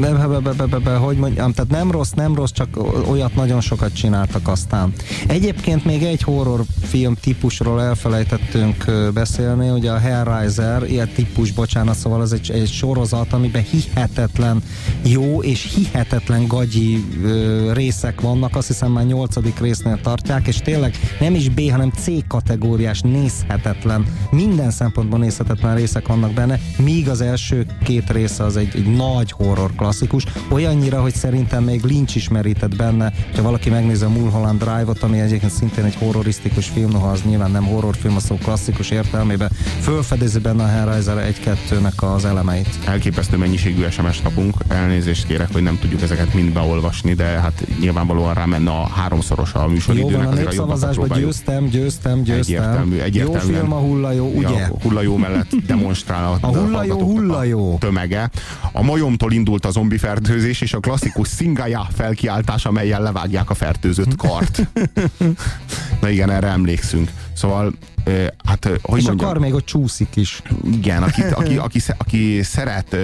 be, be, be, be, be, be, hogy mondjam, tehát nem rossz, nem rossz, csak olyat nagyon sokat csináltak aztán. Egyébként még egy horrorfilm típusról elfelejtettünk beszélni, ugye a Hellraiser, ilyen típus, bocsánat, szóval ez egy, egy sorozat, amiben hihetetlen jó és hihetetlen gagyi ö, részek vannak, azt hiszem már nyolcadik résznél tartják, és tényleg nem is B, hanem C kategóriás, nézhetetlen, minden szempontból nézhetetlen részek vannak benne, míg az első két része az egy, egy nagy horror klasszikus, olyannyira, hogy szerintem még Lynch is merített benne, ha valaki megnézi a Mulholland Drive-ot, ami egyébként szintén egy horrorisztikus film, noha az nyilván nem horrorfilm, a szó klasszikus értelmében, fölfedezi benne a Hellraiser 1-2-nek az elemeit. Elképesztő mennyiségű SMS kapunk. Elnézést kérek, hogy nem tudjuk ezeket mind beolvasni, de hát nyilvánvalóan rámenne a háromszoros a Jó műsoridőnek. van, a népszavazásban győztem, győztem, győztem. Egyértelmű. Jó film a hullajó, ugye? A hullajó mellett demonstrál A hullajó, hallgatóknak hullajó. a tömege. A majomtól indult a zombi fertőzés, és a klasszikus szingája felkiáltás, amelyen levágják a fertőzött kart. Na igen, erre emlékszünk. Szóval, hát, hogy és mondjam, a kar még ott csúszik is. igen, aki, aki, aki, aki szeret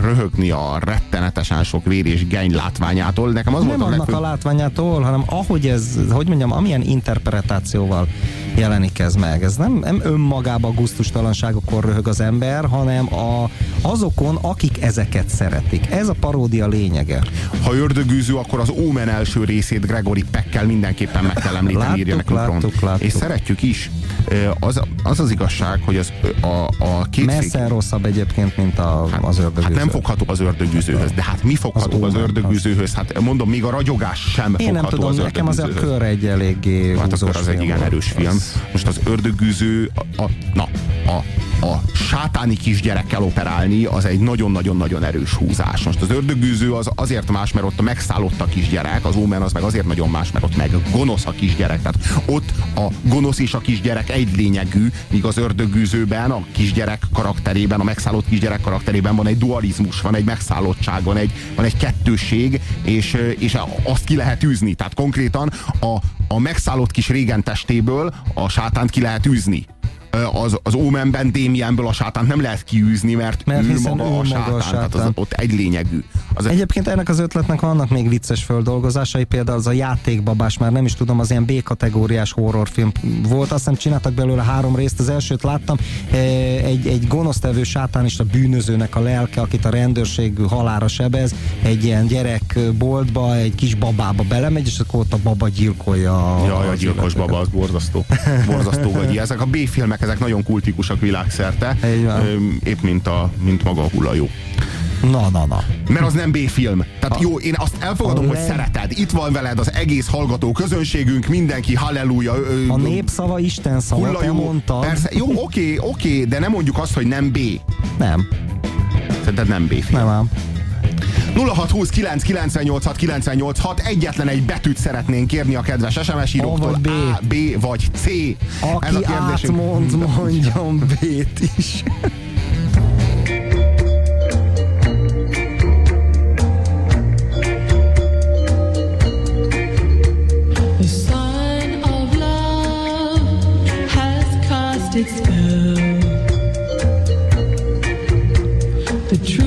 röhögni a rettenetesen sok vér és geny látványától, nekem az nem volt a annak legfőbb... a látványától, hanem ahogy ez, hogy mondjam, amilyen interpretációval jelenik ez meg. Ez nem, nem önmagában a gusztustalanságokon röhög az ember, hanem a, azokon, akik ezeket szeretik. Ez a paródia lényege. Ha ördögűző, akkor az Omen első részét Gregory Peckkel mindenképpen meg kell említeni, láttuk, írja nekünk láttuk, Ron. láttuk. És szeretjük is. Az, az az igazság, hogy az, a, a két Messze rosszabb egyébként, mint a, az ördögűző. Hát nem fogható az ördögűzőhöz, de hát mi fogható az, az ördögűzőhöz? Hát mondom, még a ragyogás sem Én nem fogható tudom, az nekem az a kör egy eléggé Hát akkor az egy igen erős film. Most az ördögűző, a, a, na, a, a sátáni kisgyerekkel operálni, az egy nagyon-nagyon-nagyon erős húzás. Most az ördögűző az azért más, mert ott megszállott a kisgyerek, az Omen az meg azért nagyon más, mert ott meg gonosz a kisgyerek. Tehát ott a gonosz és a kisgyerek egy lényegű, míg az ördögűzőben, a kisgyerek karakterében, a megszállott kisgyerek karakterében van egy dualizmus, van egy megszállottság, van egy, van egy kettősség, és, és azt ki lehet űzni. Tehát konkrétan a, a megszállott kis régen testéből a sátánt ki lehet űzni. Az, az Omenben, Damienből a sátánt nem lehet kiűzni, mert, Mert ő maga ő a maga sátán. a Tehát az, sátán. ott egy lényegű. Az Egyébként ennek az ötletnek vannak még vicces földolgozásai, például az a játékbabás, már nem is tudom, az ilyen B-kategóriás horrorfilm volt, azt hiszem csináltak belőle három részt, az elsőt láttam, eh, egy, egy gonosztevő sátánista bűnözőnek a lelke, akit a rendőrség halára sebez, egy ilyen gyerekboltba, egy kis babába belemegy, és akkor ott a baba gyilkolja. Jaj, a gyilkos baba, az borzasztó. Borzasztó gagyi. Ezek a B-filmek, ezek nagyon kultikusak világszerte. Épp mint, a, mint maga a hullajó. Na, na, na. Mert az nem B-film. Tehát jó, én azt elfogadom, A hogy leg- szereted. Itt van veled az egész hallgató közönségünk, mindenki halleluja. ö, A népszava Isten szava, te mondtad. Persze, jó, oké, oké, de nem mondjuk azt, hogy nem B. Nem. Szerinted nem B-film? Nem ám. 0620 998 986 egyetlen egy betűt szeretnénk kérni a kedves SMS íróktól. A B. A, B vagy C. Ez Aki a kérdésünk. átmond, mondjon B-t is. Its spell. The truth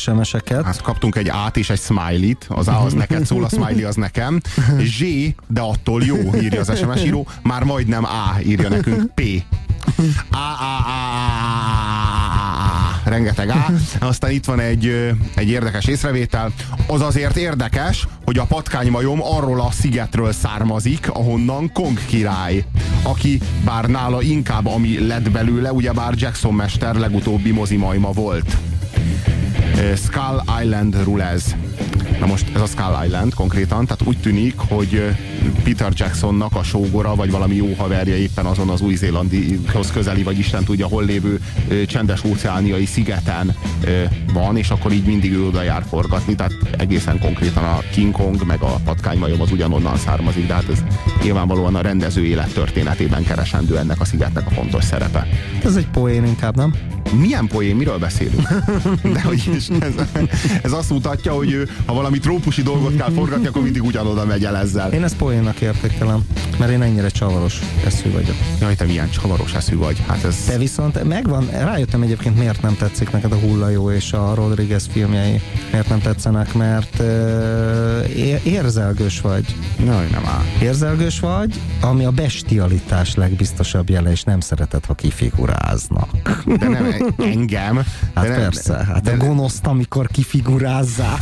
SMS-eket. Hát kaptunk egy át és egy smiley-t. Az A az neked szól, a smiley az nekem. Z, de attól jó, írja az SMS író. Már majdnem A, írja nekünk P. A, A, A, A, rengeteg A. Aztán itt van egy, egy érdekes észrevétel. Az azért érdekes, hogy a patkánymajom arról a szigetről származik, ahonnan Kong király, aki bár nála inkább ami lett belőle, ugyebár Jackson mester legutóbbi mozimajma volt. Skull Island Rulez. Na most ez a Skull Island konkrétan, tehát úgy tűnik, hogy Peter Jacksonnak a sógora, vagy valami jó haverja éppen azon az új-zélанdihoz közeli, vagy Isten tudja hol lévő csendes óceániai szigeten van, és akkor így mindig ő oda jár forgatni, tehát egészen konkrétan a King Kong, meg a patkánymajom az ugyanonnan származik, de hát ez nyilvánvalóan a rendező élettörténetében keresendő ennek a szigetnek a fontos szerepe. Ez egy poén inkább, nem? Milyen poén, miről beszélünk? De hogy is, ez, ez azt mutatja, hogy ő, ha valami trópusi dolgot kell forgatni, akkor mindig ugyanoda megy el ezzel. Én ezt poénnak értékelem, mert én ennyire csavaros eszű vagyok. Jaj, te milyen csavaros eszű vagy. Hát ez... Te viszont megvan, rájöttem egyébként miért nem tetszik neked a Hullajó és a Rodriguez filmjei. Miért nem tetszenek, mert uh, érzelgős vagy. Jaj, nem áll. Érzelgős vagy, ami a bestialitás legbiztosabb jele, és nem szereted, ha kifiguráznak. De nem engem. Hát de nem, persze, hát de a gonoszt, amikor kifigurázzák.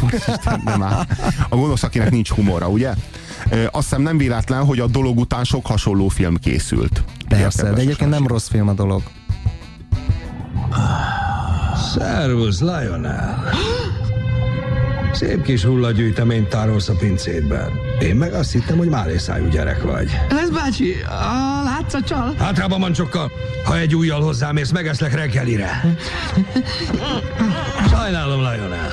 nem áll. A gonosz, akinek nincs humora, ugye? Azt hiszem nem véletlen, hogy a dolog után sok hasonló film készült. Persze, de egyébként nem rossz film a dolog. Szervusz, Lionel. Szép kis hullagyűjteményt tárolsz a pincédben. Én meg azt hittem, hogy málészájú gyerek vagy. Ez bácsi, a látsz csal? Hátrában mancsokkal, ha egy újjal hozzám érsz, megeszlek reggelire. Sajnálom, Lionel.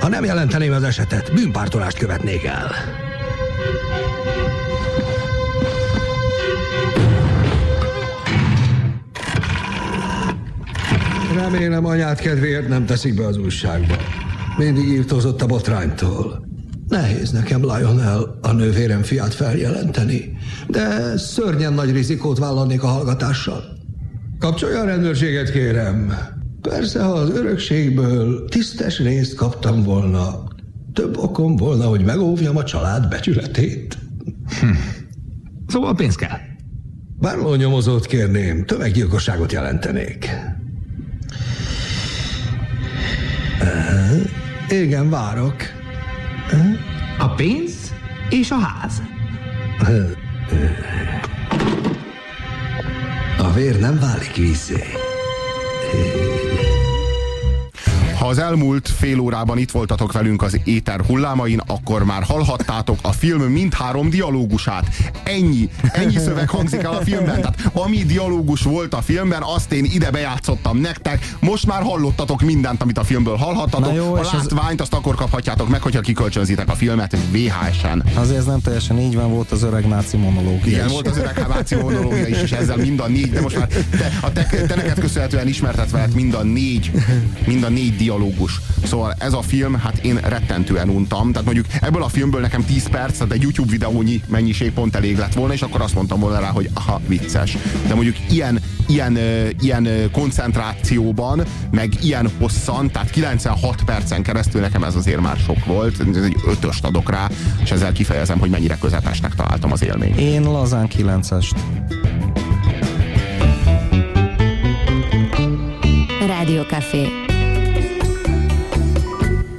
Ha nem jelenteném az esetet, bűnpártolást követnék el. Remélem anyát kedvéért nem teszik be az újságba. Mindig írtózott a botránytól. Nehéz nekem Lionel a nővérem fiát feljelenteni, de szörnyen nagy rizikót vállalnék a hallgatással. Kapcsolja a rendőrséget, kérem. Persze, ha az örökségből tisztes részt kaptam volna, több okom volna, hogy megóvjam a család becsületét. Hm. Szóval pénz kell. Bármilyen nyomozót kérném, tömeggyilkosságot jelentenék. Aha. Igen, várok. A pénz és a ház. A vér nem válik vízé. Ha az elmúlt fél órában itt voltatok velünk az éter hullámain, akkor már hallhattátok a film mindhárom dialógusát. Ennyi, ennyi szöveg hangzik el a filmben. Tehát ami dialógus volt a filmben, azt én ide bejátszottam nektek. Most már hallottatok mindent, amit a filmből hallhattatok. Na jó, a látványt azt akkor kaphatjátok meg, hogyha kikölcsönzitek a filmet VHS-en. Azért ez nem teljesen így van, volt az öreg náci monológia Igen, is. volt az öreg Háváci monológia is, és ezzel mind a négy, de most már te, a te, te neked köszönhetően ismertet veled mind a négy, mind a négy dialógus. Szóval ez a film, hát én rettentően untam. Tehát mondjuk ebből a filmből nekem 10 perc, tehát egy YouTube videónyi mennyiség pont elég lett volna, és akkor azt mondtam volna rá, hogy aha, vicces. De mondjuk ilyen, ilyen, ilyen koncentrációban, meg ilyen hosszan, tehát 96 percen keresztül nekem ez azért már sok volt. Ez egy ötöst adok rá, és ezzel kifejezem, hogy mennyire közepesnek találtam az élményt. Én lazán 9-est. Rádiókafé.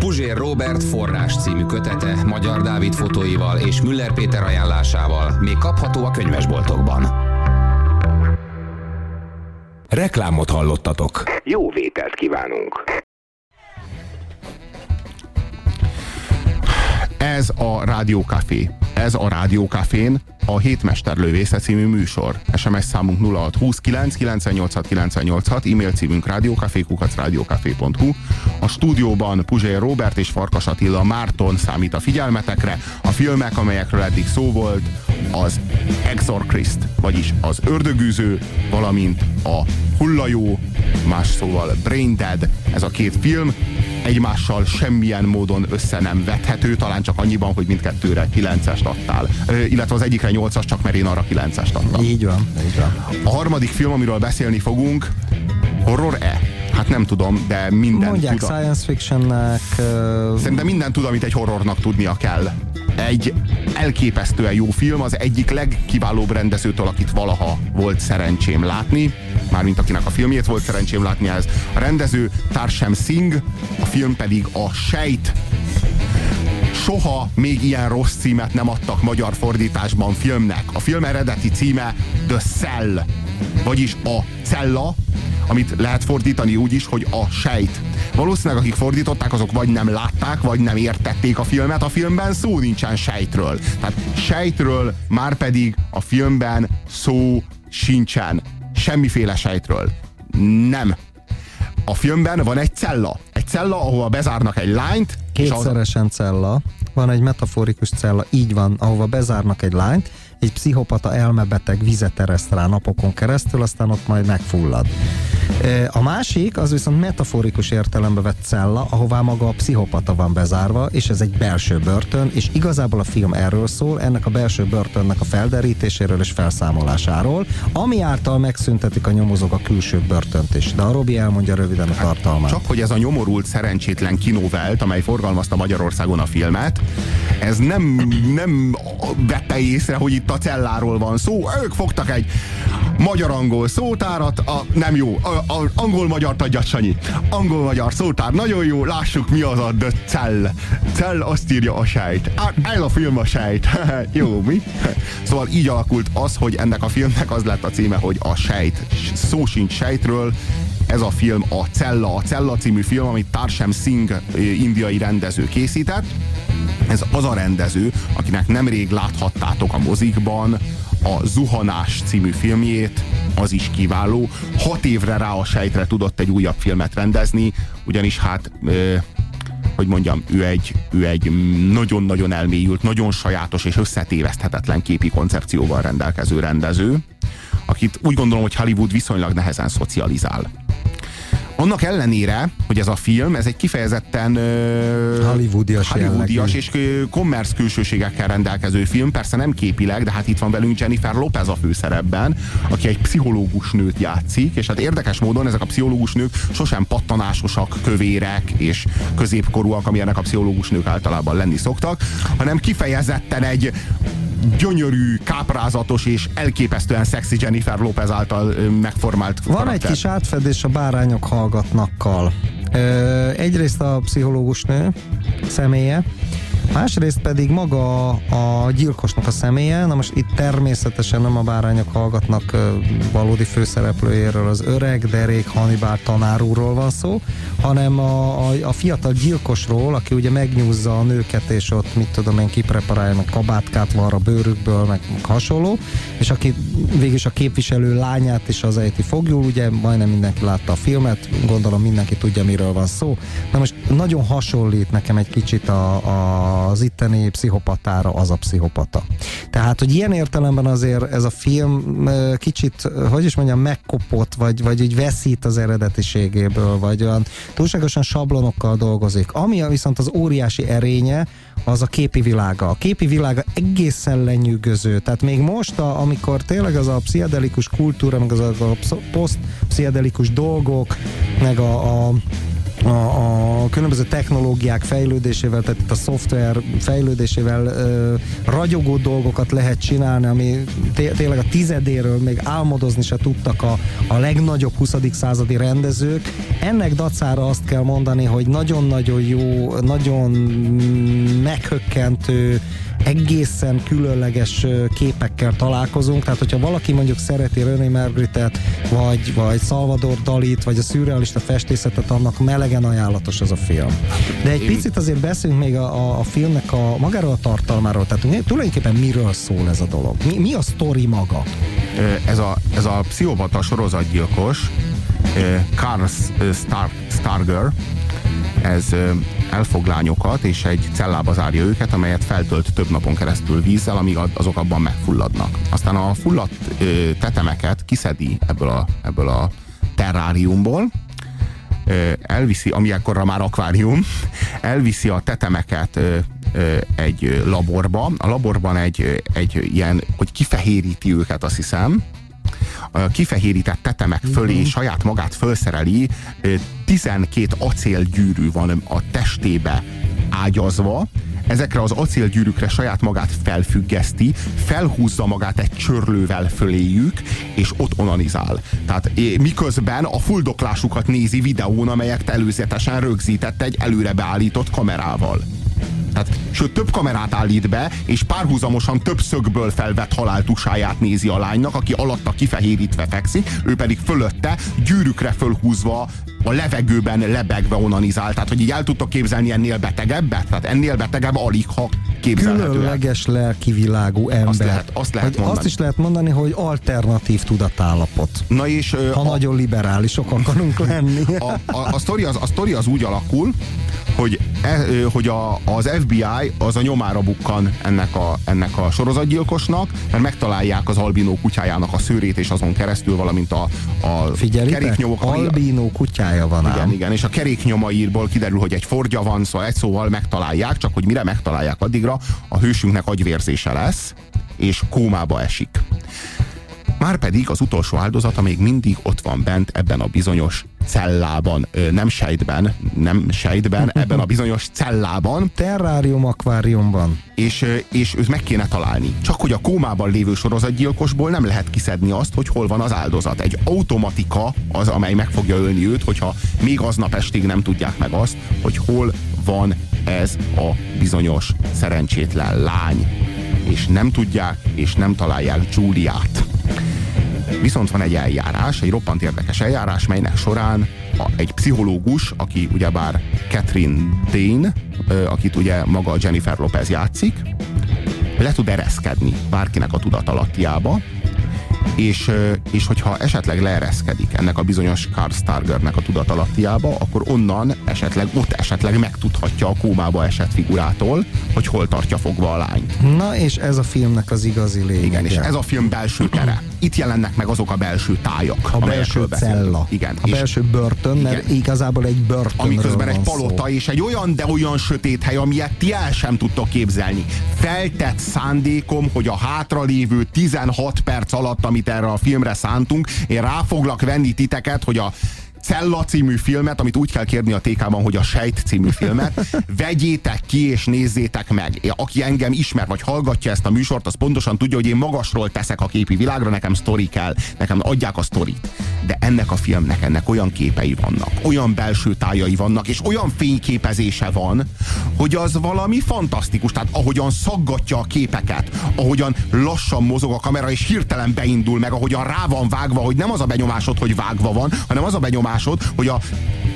Puzsér Robert forrás című kötete Magyar Dávid fotóival és Müller Péter ajánlásával még kapható a könyvesboltokban. Reklámot hallottatok. Jó vételt kívánunk. Ez a Rádiókafé. Ez a Rádiókafén a Hétmesterlövésze című műsor. SMS számunk 0629 986 986, e-mail címünk rádiókafékukac rádiókafé.hu. A stúdióban Puzsér Robert és Farkas Attila Márton számít a figyelmetekre. A filmek, amelyekről eddig szó volt, az Exorcist, vagyis az ördögűző, valamint a hullajó, más szóval Brain Dead. Ez a két film egymással semmilyen módon össze nem vethető, talán csak annyiban, hogy mindkettőre 9-est adtál. Illetve az egyikre 8-as, csak mert én arra 9-est adtam. Így van, így van. A harmadik film, amiről beszélni fogunk, horror-e? Hát nem tudom, de minden Mondják tud. science fictionnek, ö, Szerintem minden tud, amit egy horrornak tudnia kell. Egy elképesztően jó film, az egyik legkiválóbb rendezőtől, akit valaha volt szerencsém látni, mármint akinek a filmjét volt szerencsém látni ez. A rendező Tarsem Singh, a film pedig a Sejt soha még ilyen rossz címet nem adtak magyar fordításban filmnek. A film eredeti címe The Cell, vagyis a cella, amit lehet fordítani úgy is, hogy a sejt. Valószínűleg akik fordították, azok vagy nem látták, vagy nem értették a filmet. A filmben szó nincsen sejtről. Tehát sejtről már pedig a filmben szó sincsen. Semmiféle sejtről. Nem. A filmben van egy cella. Egy cella, ahova bezárnak egy lányt, és az, kétszeresen cella, van egy metaforikus cella, így van, ahova bezárnak egy lányt, egy pszichopata elmebeteg vizet ereszt rá napokon keresztül, aztán ott majd megfullad. E, A másik, az viszont metaforikus értelembe vett cella, ahová maga a pszichopata van bezárva, és ez egy belső börtön, és igazából a film erről szól, ennek a belső börtönnek a felderítéséről és felszámolásáról, ami által megszüntetik a nyomozók a külső börtönt is. De a Robi elmondja röviden a tartalmát. Csak hogy ez a nyomorult, szerencsétlen kinovelt, amely forgalmazta Magyarországon a filmet, ez nem, nem vette észre, hogy itt a celláról van szó. Ők fogtak egy magyar-angol szótárat, a, nem jó, a, a, angol-magyar adja Sanyi. Angol-magyar szótár, nagyon jó, lássuk mi az a the cell. Cell azt írja a sejt. El a film a sejt. jó, mi? Szóval így alakult az, hogy ennek a filmnek az lett a címe, hogy a sejt. Szó sincs sejtről, ez a film a Cella, a Cella című film, amit Tarsem Singh indiai rendező készített. Ez az a rendező, akinek nemrég láthattátok a mozikban a Zuhanás című filmjét, az is kiváló. Hat évre rá a sejtre tudott egy újabb filmet rendezni, ugyanis hát ö, hogy mondjam, ő egy, ő egy nagyon-nagyon elmélyült, nagyon sajátos és összetéveszthetetlen képi koncepcióval rendelkező rendező, akit úgy gondolom, hogy Hollywood viszonylag nehezen szocializál. Annak ellenére, hogy ez a film, ez egy kifejezetten ö, Hollywoodias hollywoodias és kommersz külsőségekkel rendelkező film, persze nem képileg, de hát itt van velünk Jennifer Lopez a főszerepben, aki egy pszichológus nőt játszik, és hát érdekes módon ezek a pszichológus nők sosem pattanásosak, kövérek és középkorúak, amilyenek a pszichológus nők általában lenni szoktak, hanem kifejezetten egy gyönyörű, káprázatos és elképesztően szexi Jennifer Lopez által megformált Van egy karakter. kis átfedés a bárányok hallgatnakkal. Ö, egyrészt a pszichológus nő személye, másrészt pedig maga a gyilkosnak a személye. Na most itt természetesen nem a bárányok hallgatnak valódi főszereplőjéről, az öreg, derék, Hannibal tanár úrról van szó, hanem a, a, a fiatal gyilkosról, aki ugye megnyúzza a nőket, és ott mit tudom én, kipreparálja, meg kabátkát van a bőrükből, meg hasonló, és aki végülis a képviselő lányát is az ejti fogjul, ugye majdnem mindenki látta a filmet, gondolom mindenki tudja, miről van szó. Na most nagyon hasonlít nekem egy kicsit a, a, az itteni pszichopatára az a pszichopata. Tehát, hogy ilyen értelemben azért ez a film kicsit, hogy is mondjam, megkopott, vagy, vagy így veszít az eredetiségéből, vagy olyan túlságosan sablonokkal dolgozik. Ami viszont az óriási erénye, az a képi világa. A képi világa egészen lenyűgöző. Tehát még most, a, amikor tényleg az a pszichedelikus kultúra, meg az a, a post-pszichedelikus dolgok, meg a, a a, a különböző technológiák fejlődésével, tehát itt a szoftver fejlődésével ö, ragyogó dolgokat lehet csinálni, ami té- tényleg a tizedéről még álmodozni se tudtak a, a legnagyobb 20. századi rendezők. Ennek dacára azt kell mondani, hogy nagyon-nagyon jó, nagyon meghökkentő, egészen különleges képekkel találkozunk, tehát hogyha valaki mondjuk szereti René Magritte-et, vagy, vagy Salvador Dalit, vagy a szürrealista festészetet, annak melegen ajánlatos ez a film. De egy picit azért beszéljünk még a, a, a filmnek a magáról a tartalmáról, tehát mi- tulajdonképpen miről szól ez a dolog? Mi, mi a sztori maga? Ez a, ez a pszichopata sorozatgyilkos, Karl Starger, ez elfog lányokat, és egy cellába zárja őket, amelyet feltölt több napon keresztül vízzel, amíg azok abban megfulladnak. Aztán a fulladt ö, tetemeket kiszedi ebből a, ebből a terráriumból, ö, elviszi, ami ekkorra már akvárium, elviszi a tetemeket ö, egy laborba. A laborban egy, egy ilyen, hogy kifehéríti őket, azt hiszem, kifehérített tetemek fölé saját magát felszereli, ö, 12 acélgyűrű van a testébe ágyazva, ezekre az acélgyűrűkre saját magát felfüggeszti, felhúzza magát egy csörlővel föléjük, és ott onanizál. Tehát miközben a fuldoklásukat nézi videón, amelyet előzetesen rögzített egy előre beállított kamerával. Tehát, sőt, több kamerát állít be, és párhuzamosan több szögből felvett haláltusáját nézi a lánynak, aki alatta kifehérítve fekszik, ő pedig fölötte gyűrűkre fölhúzva a levegőben lebegve onanizál. Tehát, hogy így el tudtok képzelni ennél betegebbet? Tehát ennél betegebb alig, ha képzelhető. el. Különleges lelki világú ember. Azt lehet- azt lehet Hogy mondani. azt is lehet mondani, hogy alternatív tudatállapot. Na és, ha nagyon liberálisok akarunk lenni. a, a, a, sztori az, a sztori az úgy alakul, hogy, e, hogy a, az FBI az a nyomára bukkan ennek a, ennek a sorozatgyilkosnak, mert megtalálják az albinó kutyájának a szőrét, és azon keresztül, valamint a, a Figyelitek? keréknyomok. Albínó kutyája van Igen, ám. igen, és a keréknyomaiból kiderül, hogy egy fordja van, szóval egy szóval megtalálják, csak hogy mire megtalálják addigra, a hősünknek agyvérzése lesz, és kómába esik. Márpedig az utolsó áldozata még mindig ott van bent ebben a bizonyos cellában, nem sejtben, nem sejtben, ebben a bizonyos cellában. Terrárium akváriumban. És, és őt meg kéne találni. Csak hogy a kómában lévő sorozatgyilkosból nem lehet kiszedni azt, hogy hol van az áldozat. Egy automatika az, amely meg fogja ölni őt, hogyha még aznap estig nem tudják meg azt, hogy hol van ez a bizonyos szerencsétlen lány. És nem tudják, és nem találják Giuliát. Viszont van egy eljárás, egy roppant érdekes eljárás, melynek során a, egy pszichológus, aki ugyebár Catherine Dane, akit ugye maga Jennifer Lopez játszik, le tud ereszkedni bárkinek a tudatalattiába, és, és hogyha esetleg leereszkedik ennek a bizonyos Karl Stargernek a tudatalattiába, akkor onnan esetleg, ott esetleg megtudhatja a kómába esett figurától, hogy hol tartja fogva a lányt. Na, és ez a filmnek az igazi lényege. Igen, és ez a film belső tere. Itt jelennek meg azok a belső tájak, a belső cella. Igen. A és belső börtön, mert Igen. igazából egy börtönről amiközben egy palota szó. és egy olyan, de olyan sötét hely, amilyet ti el sem tudtok képzelni. Feltett szándékom, hogy a hátralévő 16 perc alatt, amit erre a filmre szántunk, én rá foglak venni titeket, hogy a Cella című filmet, amit úgy kell kérni a TK-ban, hogy a Sejt című filmet, vegyétek ki és nézzétek meg. Aki engem ismer, vagy hallgatja ezt a műsort, az pontosan tudja, hogy én magasról teszek a képi világra, nekem sztori kell, nekem adják a sztorit. De ennek a filmnek, ennek olyan képei vannak, olyan belső tájai vannak, és olyan fényképezése van, hogy az valami fantasztikus. Tehát ahogyan szaggatja a képeket, ahogyan lassan mozog a kamera, és hirtelen beindul meg, ahogyan rá van vágva, hogy nem az a benyomásod, hogy vágva van, hanem az a benyomásod, hogy a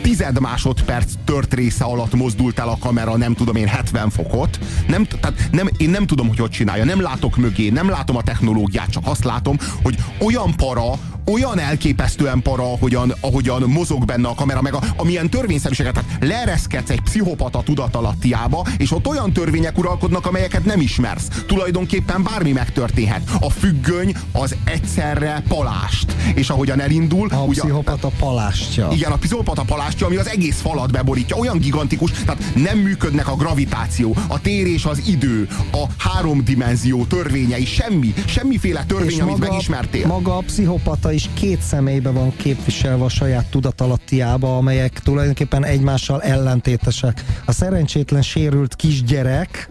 tized másodperc tört része alatt mozdult el a kamera, nem tudom én, 70 fokot. Nem, tehát nem, én nem tudom, hogy hogy csinálja, nem látok mögé, nem látom a technológiát, csak azt látom, hogy olyan para, olyan elképesztően para, ahogyan, ahogyan mozog benne a kamera, meg a, amilyen törvényszerűséget, tehát leereszkedsz egy pszichopata tudatalattiába, és ott olyan törvények uralkodnak, amelyeket nem ismersz. Tulajdonképpen bármi megtörténhet. A függöny az egyszerre palást. És ahogyan elindul... A pszichopata palástja. Igen, a pszichopata palástja, ami az egész falat beborítja. Olyan gigantikus, tehát nem működnek a gravitáció, a tér és az idő, a háromdimenzió törvényei, semmi, semmiféle törvény, És amit maga, megismertél. maga a pszichopata is két személybe van képviselve a saját tudatalattiába, amelyek tulajdonképpen egymással ellentétesek. A szerencsétlen sérült kisgyerek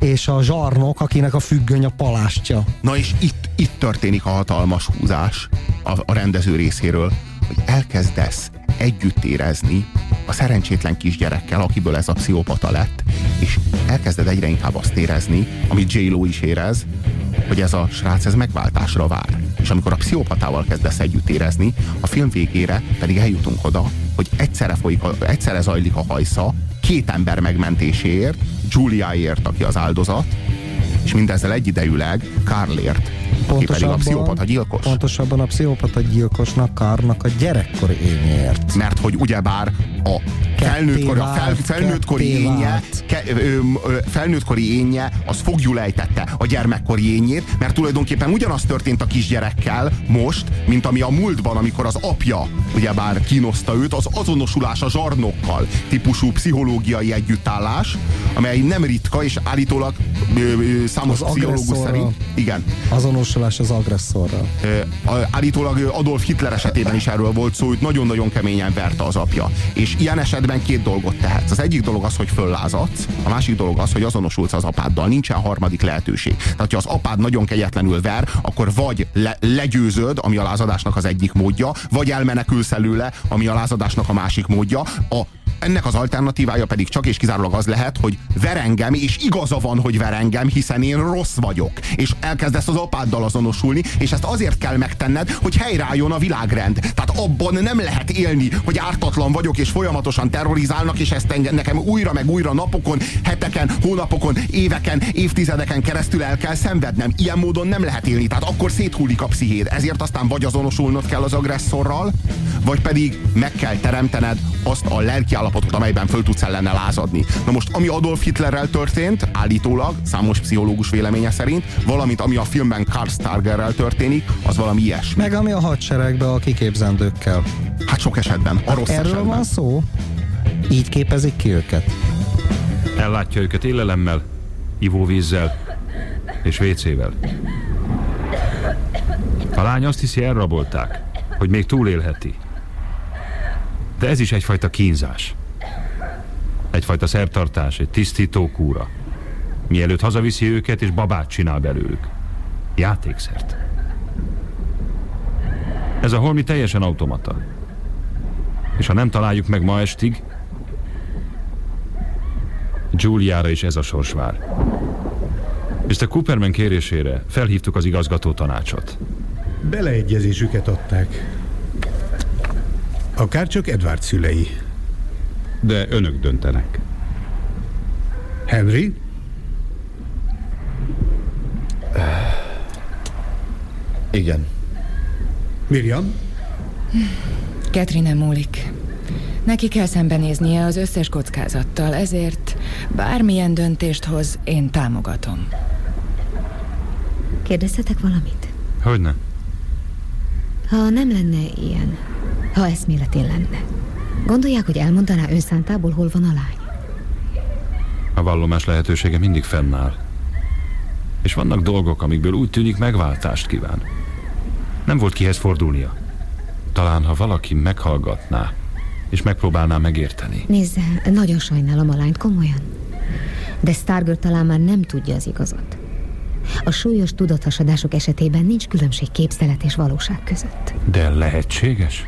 és a zsarnok, akinek a függöny a palástja. Na és itt, itt történik a hatalmas húzás a, a rendező részéről, hogy elkezdesz együtt érezni a szerencsétlen kisgyerekkel, akiből ez a pszichopata lett, és elkezded egyre inkább azt érezni, amit j is érez, hogy ez a srác ez megváltásra vár. És amikor a pszichopatával kezdesz együtt érezni, a film végére pedig eljutunk oda, hogy egyszerre, folyik, a- egyszerre zajlik a hajsza két ember megmentéséért, Juliaért, aki az áldozat, és mindezzel egyidejűleg Carlért, pedig a pszichopata gyilkos. Pontosabban a pszichopata gyilkosnak, Karnak a gyerekkori ényért. Mert hogy ugyebár a felnőttkori, a fel, felnőttkori énje, ke, ö, ö, felnőttkori énje, az fogjul ejtette a gyermekkori énjét, mert tulajdonképpen ugyanaz történt a kisgyerekkel most, mint ami a múltban, amikor az apja ugyebár kínoszta őt, az azonosulás a zsarnokkal típusú pszichológiai együttállás, amely nem ritka, és állítólag ö, ö, számos Az pszichológus szerint, igen, Azonosulás az agresszorral. Állítólag Adolf Hitler esetében is erről volt szó, őt nagyon-nagyon keményen verte az apja. És ilyen esetben két dolgot tehetsz. Az egyik dolog az, hogy föllázadsz, a másik dolog az, hogy azonosulsz az apáddal. Nincsen harmadik lehetőség. Tehát, hogyha az apád nagyon kegyetlenül ver, akkor vagy le, legyőzöd, ami a lázadásnak az egyik módja, vagy elmenekülsz előle, ami a lázadásnak a másik módja. A ennek az alternatívája pedig csak és kizárólag az lehet, hogy ver engem, és igaza van, hogy ver engem, hiszen én rossz vagyok. És elkezdesz az apáddal azonosulni, és ezt azért kell megtenned, hogy helyreálljon a világrend. Tehát abban nem lehet élni, hogy ártatlan vagyok, és folyamatosan terrorizálnak, és ezt engem, nekem újra meg újra napokon, heteken, hónapokon, éveken, évtizedeken keresztül el kell szenvednem. Ilyen módon nem lehet élni, tehát akkor széthullik a pszichéd. Ezért aztán vagy azonosulnod kell az agresszorral, vagy pedig meg kell teremtened azt a lelkiállapotot, amelyben föl tudsz ellene lázadni. Na most, ami Adolf Hitlerrel történt, állítólag, számos pszichológus véleménye szerint, valamint ami a filmben Karl Stargerrel történik, az valami ilyesmi. Meg ami a hadseregbe a kiképzendőkkel. Hát sok esetben, a rossz Erről esetben. van szó? Így képezik ki őket? Ellátja őket élelemmel, ivóvízzel és vécével. A lány azt hiszi, elrabolták, hogy még túlélheti. De ez is egyfajta kínzás. Egyfajta szertartás, egy tisztító kúra. Mielőtt hazaviszi őket, és babát csinál belőlük. Játékszert. Ez a holmi teljesen automata. És ha nem találjuk meg ma estig, Giuliára is ez a sors vár. Mr. Cooperman kérésére felhívtuk az igazgató tanácsot. Beleegyezésüket adták. Akár csak Edward szülei. De önök döntenek. Henry? Igen. Miriam? Catherine múlik. Neki kell szembenéznie az összes kockázattal, ezért bármilyen döntést hoz, én támogatom. Kérdezhetek valamit? Hogyne? Ha nem lenne ilyen, ha eszméletén lenne, gondolják, hogy elmondaná önszántából, hol van a lány? A vallomás lehetősége mindig fennáll. És vannak dolgok, amikből úgy tűnik megváltást kíván. Nem volt kihez fordulnia. Talán, ha valaki meghallgatná, és megpróbálná megérteni. Nézze, nagyon sajnálom a lányt, komolyan. De Stargirl talán már nem tudja az igazat. A súlyos tudathasadások esetében nincs különbség képzelet és valóság között. De lehetséges?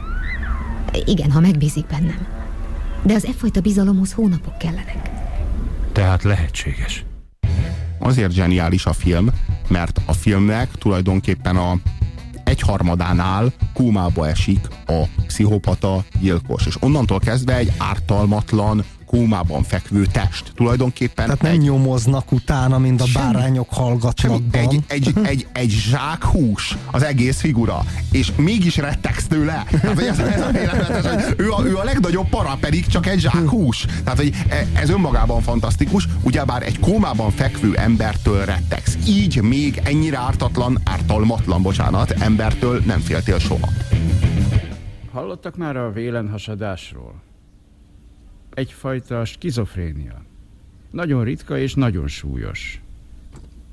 Igen, ha megbízik bennem. De az e fajta bizalomhoz hónapok kellenek. Tehát lehetséges. Azért zseniális a film, mert a filmnek tulajdonképpen a egyharmadánál kómába esik a pszichopata gyilkos, és onnantól kezdve egy ártalmatlan, kómában fekvő test. Tulajdonképpen Tehát nem nyomoznak utána, mint a bárányok hallgatnak. egy, egy, egy, egy zsák hús az egész figura, és mégis rettegsz tőle. Tehát, hogy ez, ez a félelmetes, hogy ő a, ő a legnagyobb para, pedig csak egy zsák hús. Tehát, hogy e- ez önmagában fantasztikus, ugyebár egy kómában fekvő embertől rettegsz. Így még ennyire ártatlan, ártalmatlan, bocsánat, embertől nem féltél soha. Hallottak már a vélenhasadásról? Egyfajta skizofrénia. Nagyon ritka és nagyon súlyos.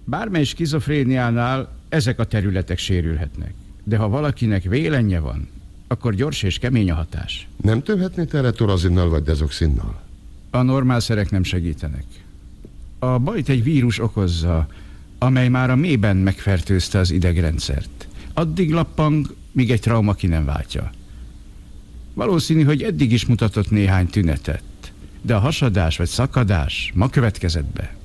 Bármely skizofréniánál ezek a területek sérülhetnek. De ha valakinek vélenje van, akkor gyors és kemény a hatás. Nem többhetné teletorazinnal vagy dezoxinnal? A normál szerek nem segítenek. A bajt egy vírus okozza, amely már a mélyben megfertőzte az idegrendszert. Addig lappang, míg egy trauma ki nem váltja. Valószínű, hogy eddig is mutatott néhány tünetet, de a hasadás vagy szakadás ma következett be.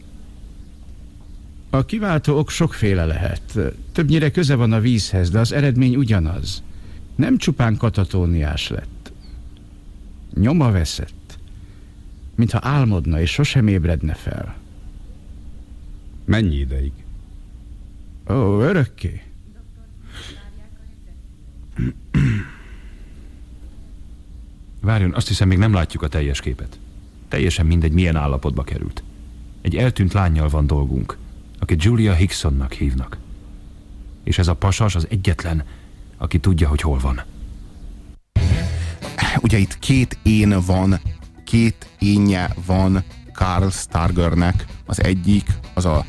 A kiváltó ok sokféle lehet. Többnyire köze van a vízhez, de az eredmény ugyanaz. Nem csupán katatóniás lett. Nyoma veszett. Mintha álmodna és sosem ébredne fel. Mennyi ideig? Ó, örökké. Várjon, azt hiszem még nem látjuk a teljes képet. Teljesen mindegy, milyen állapotba került. Egy eltűnt lányjal van dolgunk, akit Julia Hicksonnak hívnak. És ez a pasas az egyetlen, aki tudja, hogy hol van. Ugye itt két én van, két énje van Carl Stargernek. Az egyik az a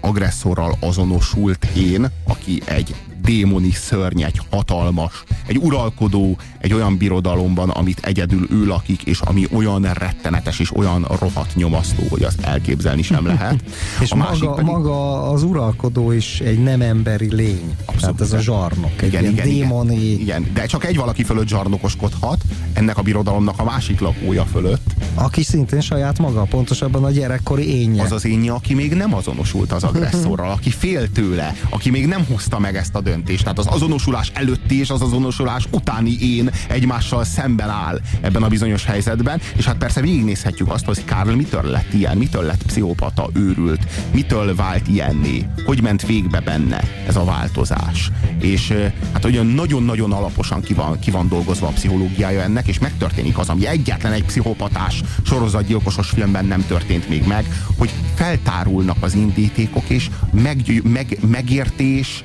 agresszorral azonosult én, aki egy démoni szörny, egy hatalmas, egy uralkodó, egy olyan birodalomban, amit egyedül ő lakik, és ami olyan rettenetes és olyan rohadt nyomasztó, hogy azt elképzelni sem lehet. És maga, maga az uralkodó is egy nem emberi lény. Abszolút. Tehát ez a zsarnok, egy igen, ilyen igen, démoni... Igen, igen, de csak egy valaki fölött zsarnokoskodhat, ennek a birodalomnak a másik lakója fölött. Aki szintén saját maga, pontosabban a gyerekkori énje. Az az énje, aki még nem azonosult az agresszorral, aki fél tőle, aki még nem hozta meg ezt a döntést. Tehát az azonosulás előtti és az azonosulás utáni én egymással szemben áll ebben a bizonyos helyzetben, és hát persze végignézhetjük azt, hogy Karl mitől lett ilyen, mitől lett pszichopata, őrült, mitől vált ilyenné, hogy ment végbe benne ez a változás. És hát olyan nagyon-nagyon alaposan ki van, ki van dolgozva a pszichológiája ennek, és megtörténik az, ami egyetlen egy pszichopatás sorozatgyilkosos filmben nem történt még meg, hogy feltárulnak az indítékok, és meg, meg, megértés,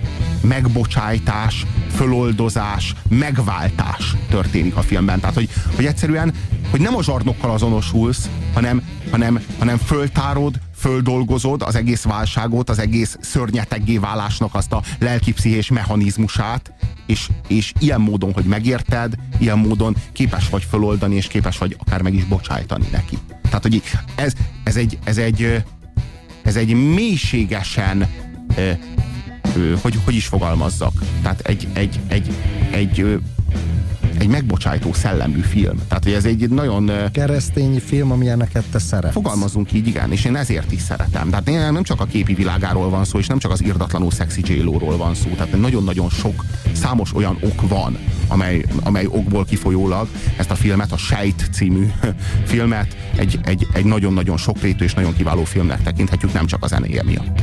megbocsájtás, föloldozás, megváltás történik a filmben. Tehát, hogy, hogy egyszerűen, hogy nem a zsarnokkal azonosulsz, hanem, hanem, hanem föltárod, földolgozod az egész válságot, az egész szörnyeteggé válásnak azt a lelkipszichés mechanizmusát, és, és ilyen módon, hogy megérted, ilyen módon képes vagy föloldani, és képes vagy akár meg is bocsájtani neki. Tehát, hogy ez, ez egy, ez egy, ez egy mélységesen hogy, hogy is fogalmazzak. Tehát egy, egy, egy, egy, egy megbocsájtó szellemű film. Tehát, hogy ez egy nagyon... Keresztény film, amilyeneket te szeretsz. Fogalmazunk így, igen, és én ezért is szeretem. Tehát nem csak a képi világáról van szó, és nem csak az irdatlanul szexi j van szó. Tehát nagyon-nagyon sok, számos olyan ok van, amely, amely okból kifolyólag ezt a filmet, a Sejt című filmet egy, egy, egy nagyon-nagyon sokrétű és nagyon kiváló filmnek tekinthetjük, nem csak a zenéje miatt.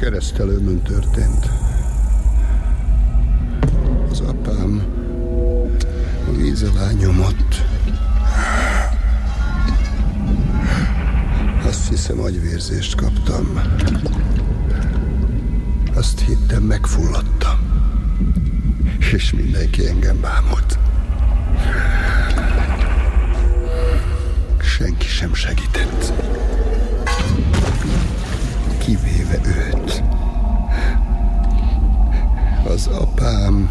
Keresztelőmön történt. Az apám a víz alá nyomott. Azt hiszem, agyvérzést kaptam. Azt hittem, megfulladtam. És mindenki engem bámult. Senki sem segített. Kivéve őt. Az apám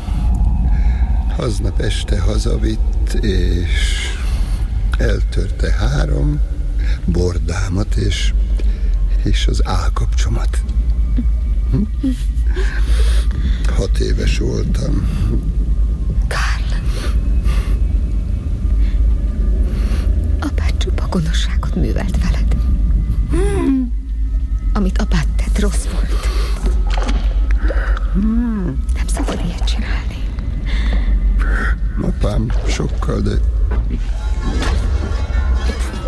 aznap este hazavitt, és eltörte három bordámat és, és az állkapcsomat. Hat éves voltam. Apád csupa gonoszságot művelt veled. Amit apád tett, rossz volt. Nem szabad ilyet csinálni. Apám sokkal, de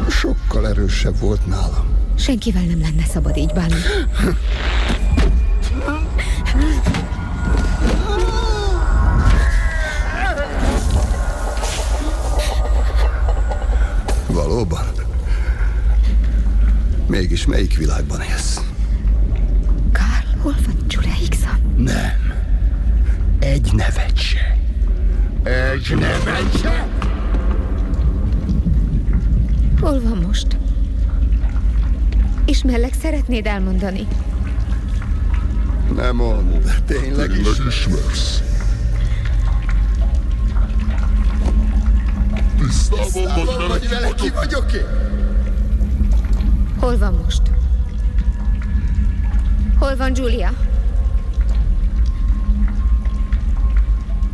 sokkal erősebb volt nálam. Senkivel nem lenne szabad így bánni. Valóban? Mégis melyik világban élsz? Elmondani? Nem mondd, tényleg, tényleg ismersz. Tisztában vagy vele, ki vagyok én? Hol van most? Hol van Julia?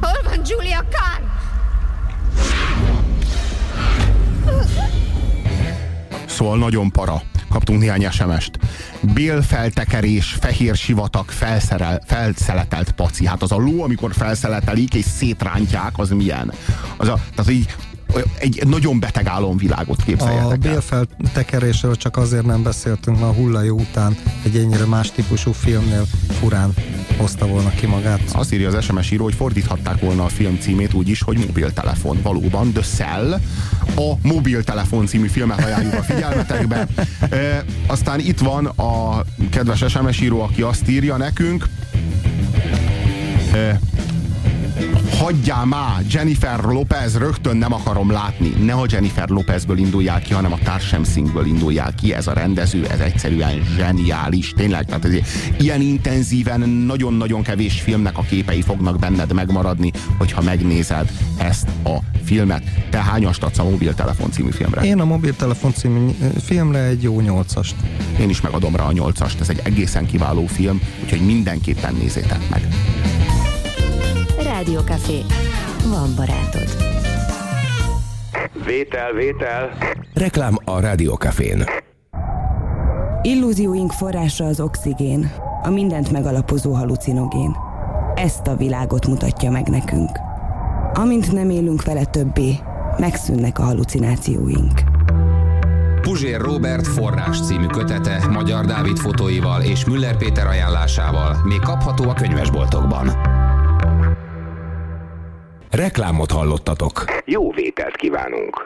Hol van Julia Carr? Szóval nagyon para. Kaptunk néhány SMS-t. Bélfeltekerés, fehér sivatag, felszerel, felszeletelt paci. Hát az a ló, amikor felszeletelik és szétrántják, az milyen? Az a, tehát így egy nagyon beteg álomvilágot A képzeljetek el. bélfeltekerésről csak azért nem beszéltünk, mert a hullajó után egy ennyire más típusú filmnél furán hozta volna ki magát. Azt írja az SMS író, hogy fordíthatták volna a film címét úgy is, hogy mobiltelefon. Valóban, The Cell, a mobiltelefon című filmet ajánljuk a figyelmetekbe. E, aztán itt van a kedves SMS író, aki azt írja nekünk, e, hagyjál már, Jennifer Lopez, rögtön nem akarom látni. Ne a Jennifer Lopezből induljál ki, hanem a Tarsem Singből induljál ki. Ez a rendező, ez egyszerűen zseniális. Tényleg, tehát ez ilyen intenzíven nagyon-nagyon kevés filmnek a képei fognak benned megmaradni, hogyha megnézed ezt a filmet. Te hányast adsz a mobiltelefon című filmre? Én a mobiltelefon című filmre egy jó nyolcast. Én is megadom rá a nyolcast. Ez egy egészen kiváló film, úgyhogy mindenképpen nézzétek meg. Rádiókafé. Van barátod. Vétel, vétel. Reklám a Rádiókafén. Illúzióink forrása az oxigén, a mindent megalapozó halucinogén. Ezt a világot mutatja meg nekünk. Amint nem élünk vele többé, megszűnnek a halucinációink. Puzsér Robert forrás című kötete Magyar Dávid fotóival és Müller Péter ajánlásával még kapható a könyvesboltokban. Reklámot hallottatok. Jó vételt kívánunk.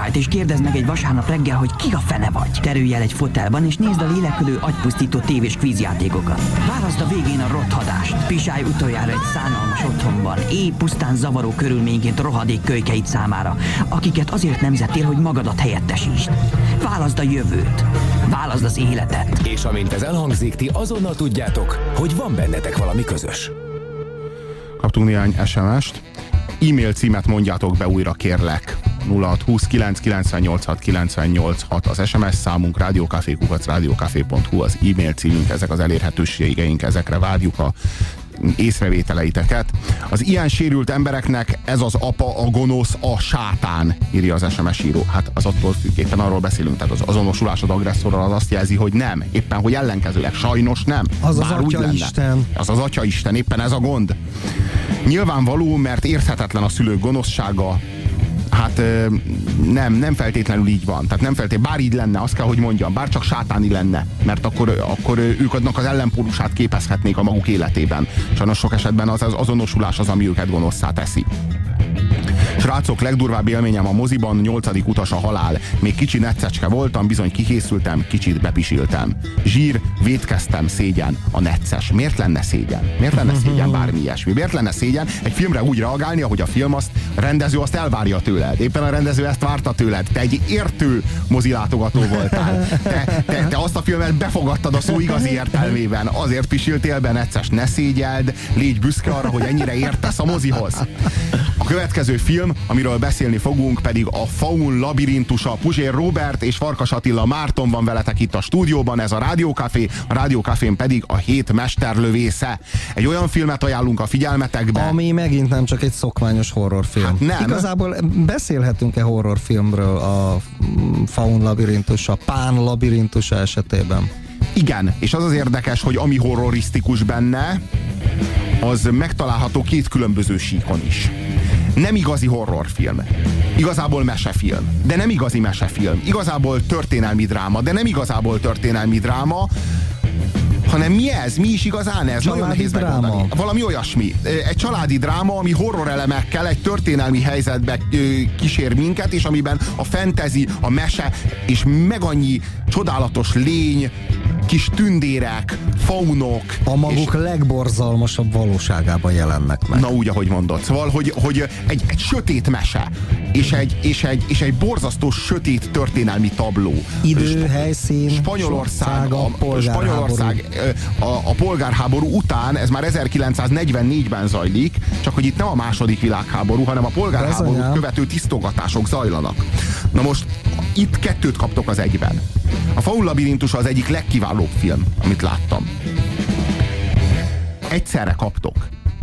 DIY-t és kérdezd meg egy vasárnap reggel, hogy ki a fene vagy. Terülj el egy fotelban és nézd a lélekülő agypusztító tévés kvízjátékokat. Válaszd a végén a rothadást, pisálj utoljára egy szánalmas otthonban, éj pusztán zavaró körülményként rohadék kölykeit számára, akiket azért nemzettél, hogy magadat helyettesítsd. Válaszd a jövőt, válaszd az életet. És amint ez elhangzik, ti azonnal tudjátok, hogy van bennetek valami közös. Kaptunk néhány SMS-t. E-mail címet mondjátok be újra, kérlek. 0620 998 986 az SMS számunk, rádiókafékukac, rádiókafé.hu az e-mail címünk, ezek az elérhetőségeink, ezekre várjuk a észrevételeiteket. Az ilyen sérült embereknek ez az apa, a gonosz, a sátán, írja az SMS író. Hát az attól függ, éppen arról beszélünk, tehát az azonosulás az agresszorral az azt jelzi, hogy nem. Éppen, hogy ellenkezőleg, sajnos nem. Az az úgy lenne. Isten. Az az atya Isten, éppen ez a gond. Nyilvánvaló, mert érthetetlen a szülők gonoszsága, Hát nem, nem feltétlenül így van. Tehát nem feltétlenül, bár így lenne, azt kell, hogy mondjam, bár csak sátáni lenne, mert akkor, akkor ők adnak az ellenpólusát képezhetnék a maguk életében. Sajnos sok esetben az, az azonosulás az, ami őket gonoszszá teszi. Srácok, legdurvább élményem a moziban, nyolcadik utas a halál. Még kicsi netszecske voltam, bizony kikészültem, kicsit bepisiltem. Zsír, védkeztem, szégyen, a necces. Miért lenne szégyen? Miért lenne szégyen bármi ilyesmi? Miért lenne szégyen egy filmre úgy reagálni, ahogy a film azt, a rendező azt elvárja tőled. Éppen a rendező ezt várta tőled. Te egy értő mozilátogató voltál. Te, te, te azt a filmet befogadtad a szó igazi értelmében. Azért pisiltél be, necces, ne szégyeld, légy büszke arra, hogy ennyire értesz a mozihoz. A következő film, amiről beszélni fogunk, pedig a Faun labirintusa. Puzsér Robert és Farkas Attila Márton van veletek itt a stúdióban, ez a Rádiókafé, a Rádiókafén pedig a hét mesterlövésze. Egy olyan filmet ajánlunk a figyelmetekbe. Ami megint nem csak egy szokványos horrorfilm. Hát nem. Igazából beszélhetünk-e horrorfilmről a Faun labirintusa, Pán labirintusa esetében? Igen, és az az érdekes, hogy ami horrorisztikus benne, az megtalálható két különböző síkon is. Nem igazi horrorfilm. Igazából mesefilm. De nem igazi mesefilm. Igazából történelmi dráma, de nem igazából történelmi dráma, hanem mi ez? Mi is igazán ez? Nagyon Családi nehéz dráma. megmondani. Valami olyasmi. Egy családi dráma, ami horror elemekkel egy történelmi helyzetbe kísér minket, és amiben a fentezi, a mese, és meg annyi csodálatos lény, kis tündérek, faunok. A maguk legborzalmasabb valóságában jelennek meg. Na úgy, ahogy mondod. Szóval, hogy, hogy egy, egy sötét mese, és egy, és, egy, és egy borzasztó sötét történelmi tabló. Idő, helyszín, Spanyolország, a. Spanyolország a, a polgárháború után, ez már 1944-ben zajlik, csak hogy itt nem a második világháború, hanem a polgárháború követő tisztogatások zajlanak. Na most itt kettőt kaptok az egyben. A Faun labirintus az egyik legkiválóbb film, amit láttam. Egyszerre kaptok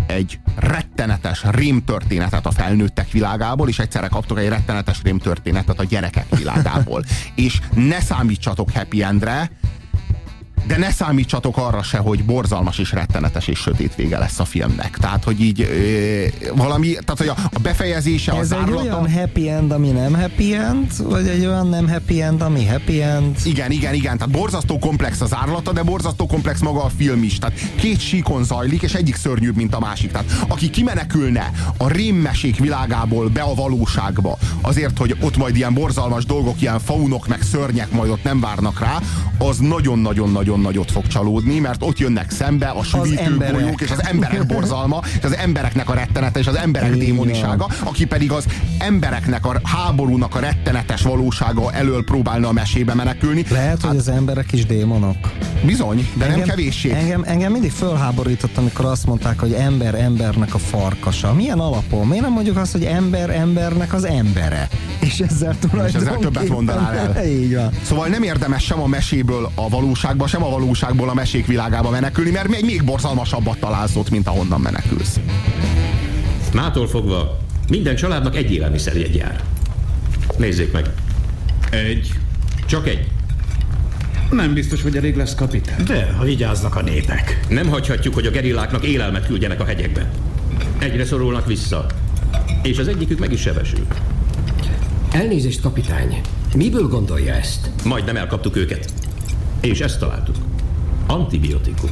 egy rettenetes rémtörténetet a felnőttek világából, és egyszerre kaptok egy rettenetes rémtörténetet a gyerekek világából. és ne számítsatok happy endre, de ne számítsatok arra se, hogy borzalmas és rettenetes és sötét vége lesz a filmnek. Tehát, hogy így ö, valami, tehát, hogy a, a befejezése, a Ez egy zárlata... olyan happy end, ami nem happy end, vagy egy olyan nem happy end, ami happy end? Igen, igen, igen. Tehát borzasztó komplex az árlata, de borzasztó komplex maga a film is. Tehát két síkon zajlik, és egyik szörnyűbb, mint a másik. Tehát aki kimenekülne a rémmesék világából be a valóságba, azért, hogy ott majd ilyen borzalmas dolgok, ilyen faunok, meg szörnyek majd ott nem várnak rá, az nagyon-nagyon-nagyon nagyot fog csalódni, mert ott jönnek szembe a emberek. golyók, és az emberek borzalma, és az embereknek a rettenete, és az emberek Igen. démonisága, aki pedig az embereknek a háborúnak a rettenetes valósága elől próbálna a mesébe menekülni. Lehet, hogy az emberek is démonok. Bizony, de nem kevéssé. Engem, engem mindig fölháborított, amikor azt mondták, hogy ember embernek a farkasa. Milyen alapon? Miért nem mondjuk azt, hogy ember embernek az embere? És ezzel És tulajdonképpen... ezzel többet mondanál el. Így van. Szóval nem érdemes sem a meséből a valóságba, sem a valóságból a mesék világába menekülni, mert még, még borzalmasabbat találsz ott, mint ahonnan menekülsz. Mától fogva minden családnak egy élelmiszerjegy jár. Nézzék meg. Egy. Csak egy. Nem biztos, hogy elég lesz, kapitán. De, ha vigyáznak a népek. Nem hagyhatjuk, hogy a gerilláknak élelmet küldjenek a hegyekbe. Egyre szorulnak vissza. És az egyikük meg is sebesül. Elnézést, kapitány. Miből gondolja ezt? Majdnem elkaptuk őket. És ezt találtuk. Antibiotikum.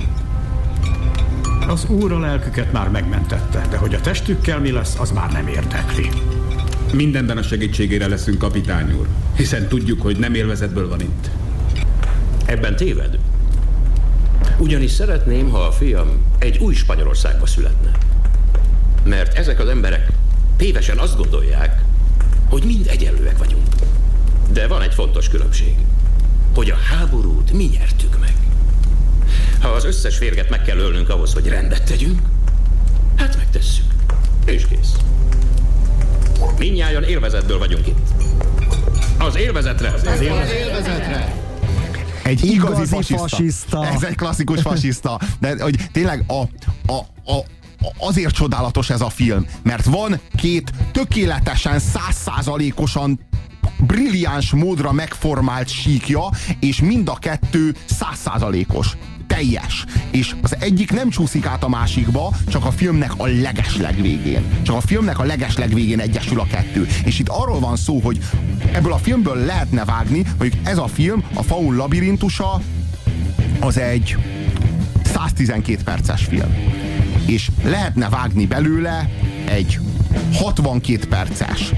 Az úr a lelküket már megmentette, de hogy a testükkel mi lesz, az már nem érdekli. Mindenben a segítségére leszünk, kapitány úr. Hiszen tudjuk, hogy nem élvezetből van itt. Ebben téved. Ugyanis szeretném, ha a fiam egy új Spanyolországba születne. Mert ezek az emberek tévesen azt gondolják, hogy mind egyenlőek vagyunk. De van egy fontos különbség, hogy a háborút mi nyertük meg. Ha az összes férget meg kell ölnünk ahhoz, hogy rendet tegyünk, hát megtesszük. És kész. Mindnyájan élvezetből vagyunk itt. Az élvezetre! Az élvezetre! Egy igazi, Igazi fasiszta. fasiszta. Ez egy klasszikus fasiszta. De hogy tényleg a, a, a, azért csodálatos ez a film, mert van két tökéletesen, százszázalékosan brilliáns módra megformált síkja, és mind a kettő százszázalékos teljes. És az egyik nem csúszik át a másikba, csak a filmnek a legesleg végén. Csak a filmnek a legesleg végén egyesül a kettő. És itt arról van szó, hogy ebből a filmből lehetne vágni, hogy ez a film, a Faun labirintusa, az egy 112 perces film. És lehetne vágni belőle egy 62 perces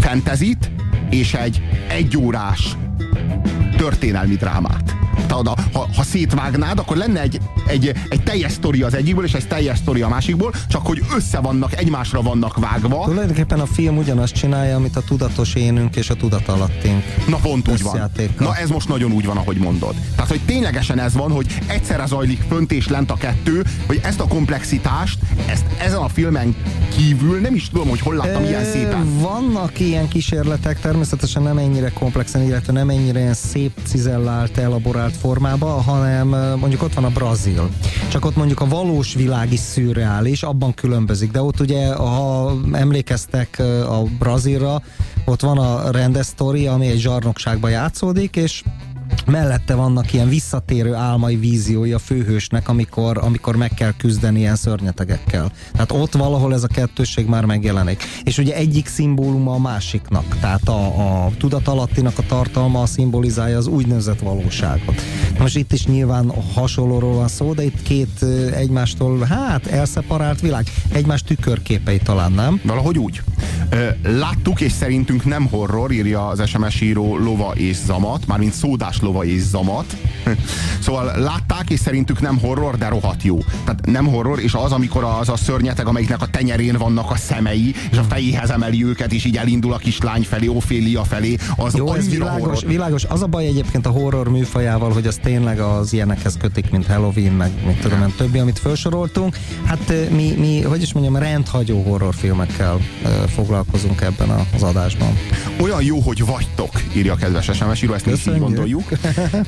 fentezit, és egy egyórás történelmi drámát. Tehát, ha, ha, szétvágnád, akkor lenne egy, egy, egy teljes sztori az egyikből, és egy teljes sztori a másikból, csak hogy össze vannak, egymásra vannak vágva. Tulajdonképpen a film ugyanazt csinálja, amit a tudatos énünk és a tudatalattunk. Na pont úgy van. Na ez most nagyon úgy van, ahogy mondod. Tehát, hogy ténylegesen ez van, hogy egyszerre zajlik fönt és lent a kettő, hogy ezt a komplexitást, ezt ezen a filmen kívül nem is tudom, hogy hol láttam ilyen szépen. Vannak ilyen kísérletek, természetesen nem ennyire komplexen, illetve nem ennyire ilyen szép, cizellált, elaborált formába, hanem mondjuk ott van a Brazil. Csak ott mondjuk a valós világ is szürreális, abban különbözik. De ott ugye, ha emlékeztek a Brazilra, ott van a rendes sztori, ami egy zsarnokságba játszódik, és mellette vannak ilyen visszatérő álmai víziói a főhősnek, amikor, amikor meg kell küzdeni ilyen szörnyetegekkel. Tehát ott valahol ez a kettősség már megjelenik. És ugye egyik szimbóluma a másiknak. Tehát a, a tudatalattinak a tartalma szimbolizálja az úgynevezett valóságot. Most itt is nyilván hasonlóról van szó, de itt két ö, egymástól, hát elszeparált világ, egymás tükörképei talán, nem? Valahogy úgy. Láttuk, és szerintünk nem horror, írja az SMS író Lova és Zamat, mármint szódás Lova és Zamat. Szóval látták, és szerintük nem horror, de rohadt jó. Tehát nem horror, és az, amikor az a szörnyeteg, amelyiknek a tenyerén vannak a szemei, és a fejéhez emeli őket, és így elindul a kislány felé, Ophélia felé, az Jó, ez annyira világos, horror. világos. Az a baj egyébként a horror műfajával, hogy az tényleg az ilyenekhez kötik, mint Halloween, meg mit tudom én, többi, amit felsoroltunk. Hát mi, mi, hogy is mondjam, rendhagyó horrorfilmekkel ö, foglalkozunk ebben a- az adásban. Olyan jó, hogy vagytok, írja a kedves SMS író, ezt mi így gondoljuk.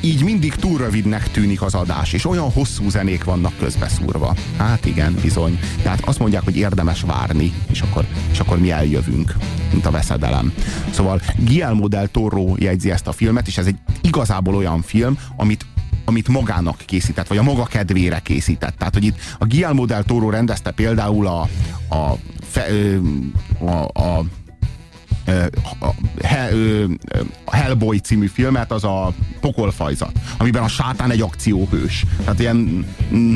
Így mindig túl rövidnek tűnik az adás, és olyan hosszú zenék vannak közbeszúrva. Hát igen, bizony. Tehát azt mondják, hogy érdemes várni, és akkor, és akkor mi eljövünk, mint a veszedelem. Szóval Guillermo del Toro jegyzi ezt a filmet, és ez egy igazából olyan film, amit amit magának készített, vagy a maga kedvére készített. Tehát, hogy itt a Guillermo del Toro rendezte például a, a, fe, ö, a, a Hellboy című filmet, az a Pokolfajzat, amiben a sátán egy akcióhős. Tehát ilyen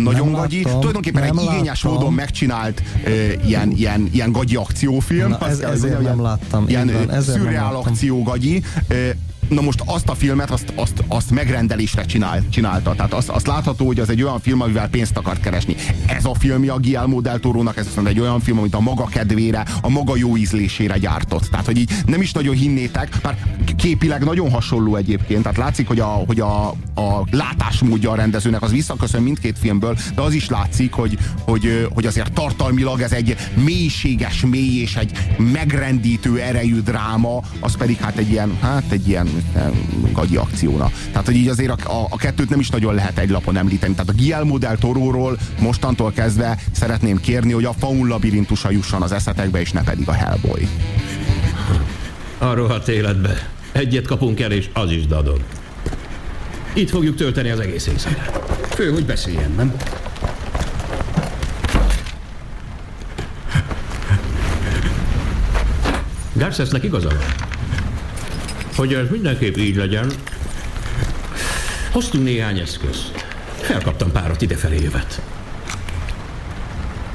nagyon Nem gagyi, láttam, tulajdonképpen egy nem igényes láttam. módon megcsinált ö, ilyen, ilyen, ilyen gagyi akciófilm. Na, ez- ezért mondjam, nem láttam, Ilyen van, ezért szürreál láttam. Na most azt a filmet, azt, azt, azt megrendelésre csinál, csinálta. Tehát azt, azt látható, hogy az egy olyan film, amivel pénzt akart keresni. Ez a filmja a Guillermo del Torónak, ez viszont egy olyan film, amit a maga kedvére, a maga jó ízlésére gyártott. Tehát, hogy így nem is nagyon hinnétek, bár képileg nagyon hasonló egyébként, tehát látszik, hogy a, hogy a, a látásmódja a rendezőnek az visszaköszön mindkét filmből, de az is látszik, hogy, hogy, hogy azért tartalmilag ez egy mélységes mély és egy megrendítő erejű dráma, az pedig hát egy ilyen, hát egy ilyen gagyi akcióna. Tehát, hogy így azért a, a, a kettőt nem is nagyon lehet egy lapon említeni. Tehát a Guillermo del Toróról mostantól kezdve szeretném kérni, hogy a Faun labirintusa jusson az eszetekbe, és ne pedig a Hellboy. A rohadt életbe. Egyet kapunk el, és az is dadog. Itt fogjuk tölteni az egész éjszakát. Fő, hogy beszéljen, nem? Garcesnek igaza van. Hogy ez mindenképp így legyen, hoztunk néhány eszközt. Felkaptam párat idefelé jövet.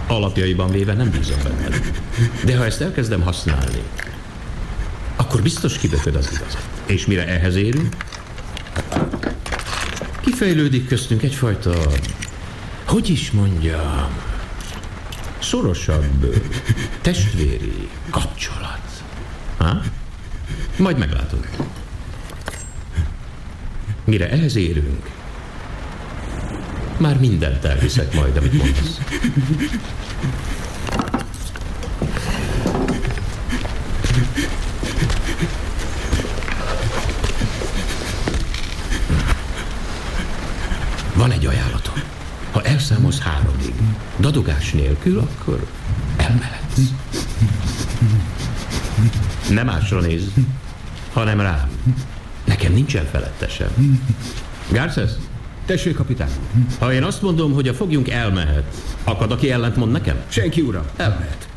Alapjaiban véve nem bízom benned. De ha ezt elkezdem használni, akkor biztos kibököd az igazat. És mire ehhez érünk? Kifejlődik köztünk egyfajta, hogy is mondja, szorosabb testvéri kapcsolat. Ha? Majd meglátod. Mire ehhez érünk, már mindent elhiszek majd, amit mondasz. Van egy ajánlatom. Ha elszámolsz háromig, dadogás nélkül, akkor elmehetsz. Nem másra néz, hanem rám. Nekem nincsen felettesem. Garces, Tessék, kapitány. ha én azt mondom, hogy a fogjunk elmehet, akad, aki ellent mond nekem? Senki, uram. Elmehet.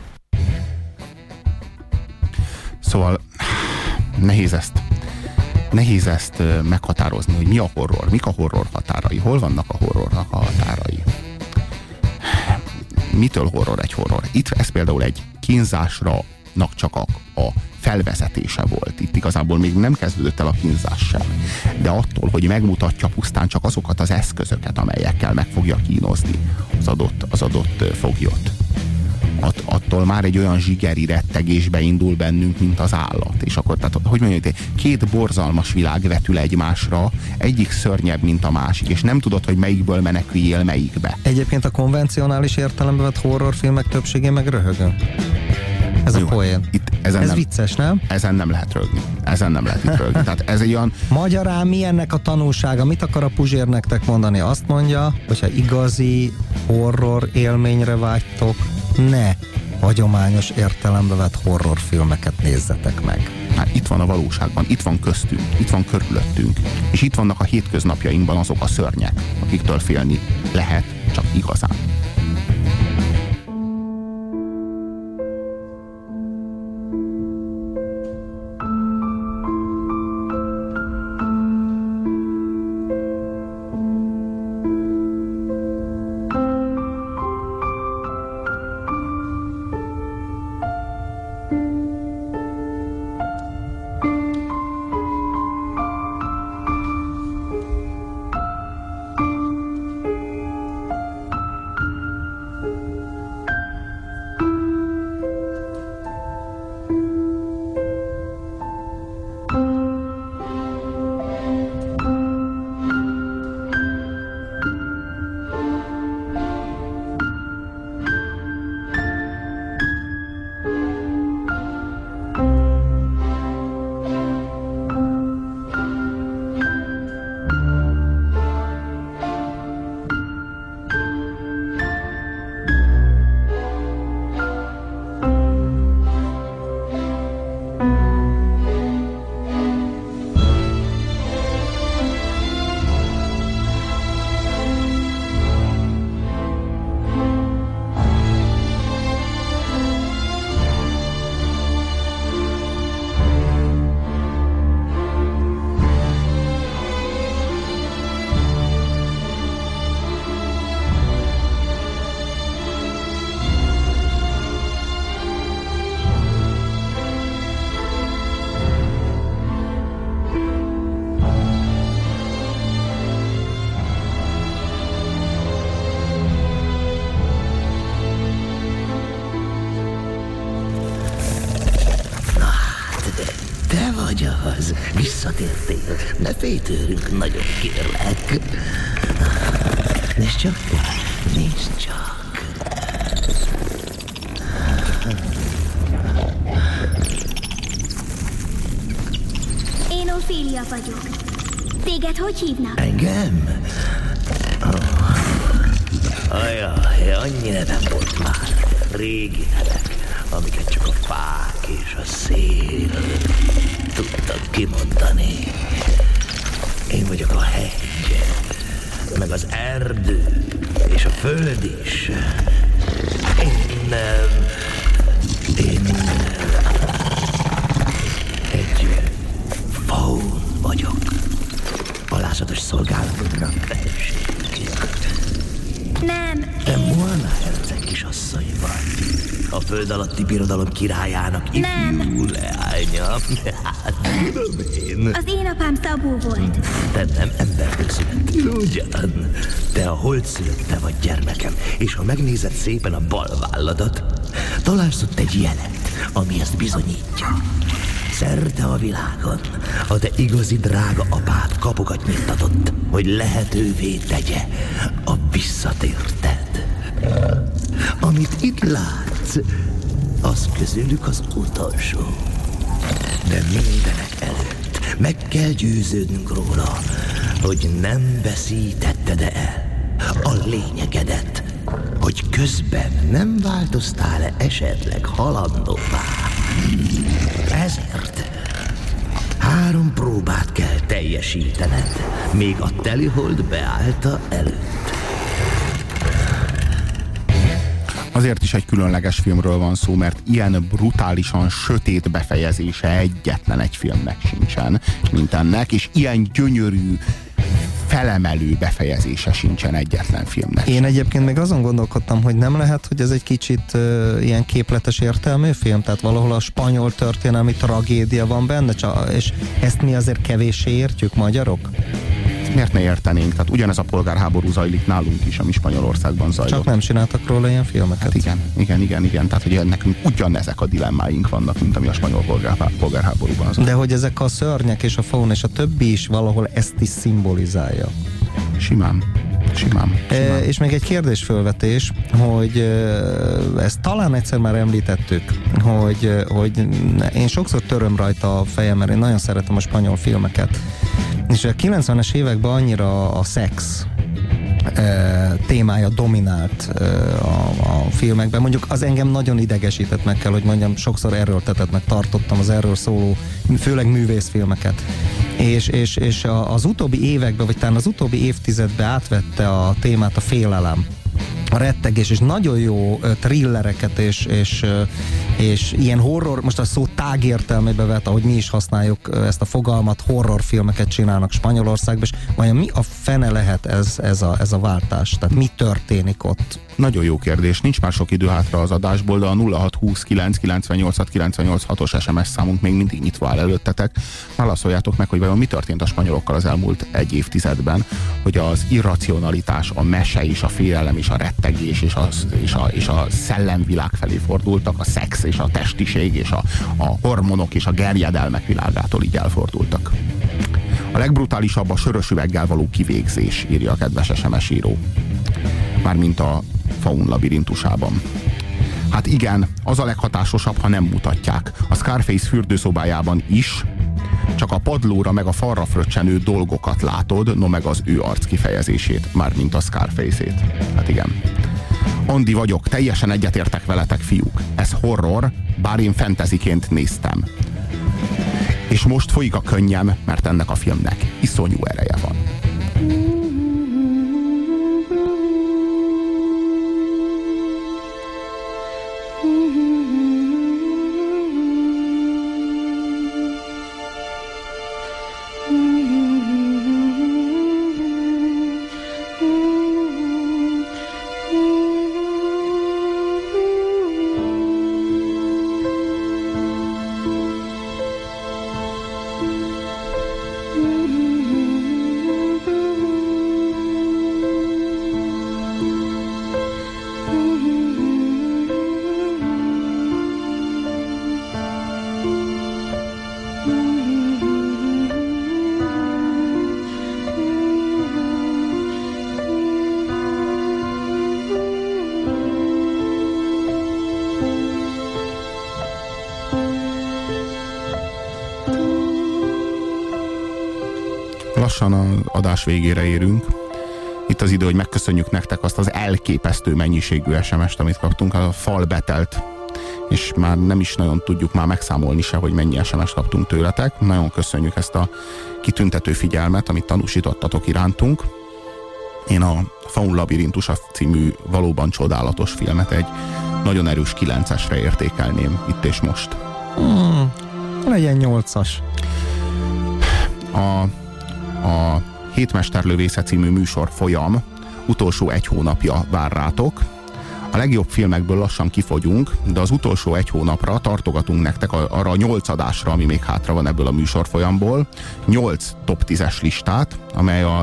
Szóval nehéz ezt nehéz ezt meghatározni, hogy mi a horror, mik a horror határai, hol vannak a horrornak a határai. Mitől horror egy horror? Itt ez például egy kínzásra csak a, a felvezetése volt. Itt igazából még nem kezdődött el a kínzás sem. De attól, hogy megmutatja pusztán csak azokat az eszközöket, amelyekkel meg fogja kínozni az adott, az adott foglyot. At, attól már egy olyan zsigeri rettegésbe indul bennünk, mint az állat. És akkor, tehát, hogy mondjuk, két borzalmas világ vetül egymásra, egyik szörnyebb, mint a másik, és nem tudod, hogy melyikből meneküljél melyikbe. Egyébként a konvencionális értelemben vett horrorfilmek többségén meg röhögünk. Ez a poén. Itt, ezen Ez nem, vicces, nem? Ezen nem lehet rögni. Ezen nem lehet itt rögni. Tehát ez egy olyan, Magyarán mi ennek a tanulsága? Mit akar a Puzsér nektek mondani? Azt mondja, hogyha igazi horror élményre vágytok, ne hagyományos értelembe vett horrorfilmeket nézzetek meg. hát itt van a valóságban, itt van köztünk, itt van körülöttünk, és itt vannak a hétköznapjainkban azok a szörnyek, akiktől félni lehet, csak igazán. Hogy hívnak? Engem? Föld alatti birodalom királyának ifjú leánya. Hát, tudom én. az én apám Szabó volt. Te nem emberből születtél, ugyan? Te a hold szülötte vagy gyermekem, és ha megnézed szépen a bal válladat, találsz ott egy jelet, ami ezt bizonyítja. Szerte a világon a te igazi drága apád kapukat nyitatott, hogy lehetővé tegye a visszatérted. Amit itt látsz, közülük az utolsó. De mindenek előtt meg kell győződnünk róla, hogy nem veszítetted el a lényegedet, hogy közben nem változtál-e esetleg halandóvá. Ezért három próbát kell teljesítened, még a telihold beállta előtt. Azért is egy különleges filmről van szó, mert ilyen brutálisan sötét befejezése egyetlen egy filmnek sincsen, mint ennek, és ilyen gyönyörű, felemelő befejezése sincsen egyetlen filmnek. Én egyébként még azon gondolkodtam, hogy nem lehet, hogy ez egy kicsit uh, ilyen képletes értelmű film, tehát valahol a spanyol történelmi tragédia van benne, és ezt mi azért kevéssé értjük, magyarok? Miért ne értenénk? Tehát ugyanez a polgárháború zajlik nálunk is, ami Spanyolországban zajlott. Csak nem csináltak róla ilyen filmeket. Hát igen, igen, igen, igen. Tehát hogy nekünk ugyanezek a dilemmáink vannak, mint ami a spanyol polgár, polgárháborúban zajlott. De hogy ezek a szörnyek és a faun és a többi is valahol ezt is szimbolizálja. Simán. Simán. E, és még egy kérdésfölvetés, hogy e, ezt talán egyszer már említettük, hogy, e, hogy én sokszor töröm rajta a fejem, mert én nagyon szeretem a spanyol filmeket. És a 90-es években annyira a szex e, témája dominált e, a, a filmekben. Mondjuk az engem nagyon idegesített meg kell, hogy mondjam, sokszor erőltetetnek tartottam az erről szóló, főleg művészfilmeket. És, és, és az utóbbi években, vagy talán az utóbbi évtizedben átvette a témát a félelem a rettegés, és nagyon jó thrillereket, és, és, és ilyen horror, most a szó tágértelmébe vett, ahogy mi is használjuk ezt a fogalmat, horrorfilmeket csinálnak Spanyolországban, és vajon mi a fene lehet ez, ez, a, ez a váltás? Tehát mi történik ott? Nagyon jó kérdés. Nincs már sok idő hátra az adásból, de a 0629 98 98 os SMS számunk még mindig nyitva áll előttetek. Válaszoljátok meg, hogy vajon mi történt a spanyolokkal az elmúlt egy évtizedben, hogy az irracionalitás, a mese és a félelem és a rettegés és a, és a, és a szellemvilág felé fordultak, a szex és a testiség és a, a hormonok és a gerjedelmek világától így elfordultak. A legbrutálisabb a sörös üveggel való kivégzés, írja a kedves SMS író. Mármint a faun labirintusában. Hát igen, az a leghatásosabb, ha nem mutatják. A Scarface fürdőszobájában is, csak a padlóra meg a falra fröccsenő dolgokat látod, no meg az ő arc kifejezését, mármint a Scarface-ét. Hát igen. Andi vagyok, teljesen egyetértek veletek, fiúk. Ez horror, bár én fenteziként néztem. És most folyik a könnyem, mert ennek a filmnek iszonyú ereje van. Lassan az adás végére érünk. Itt az idő, hogy megköszönjük nektek azt az elképesztő mennyiségű SMS-t, amit kaptunk. A fal betelt és már nem is nagyon tudjuk már megszámolni se, hogy mennyi sms kaptunk tőletek. Nagyon köszönjük ezt a kitüntető figyelmet, amit tanúsítottatok irántunk. Én a Faun Labirintusa című valóban csodálatos filmet egy nagyon erős kilencesre értékelném itt és most. Hmm, legyen nyolcas. A, a Hétmesterlövésze című műsor folyam utolsó egy hónapja vár rátok. A legjobb filmekből lassan kifogyunk, de az utolsó egy hónapra tartogatunk nektek arra a nyolc adásra, ami még hátra van ebből a műsor folyamból. Nyolc top 10-es listát, amely a,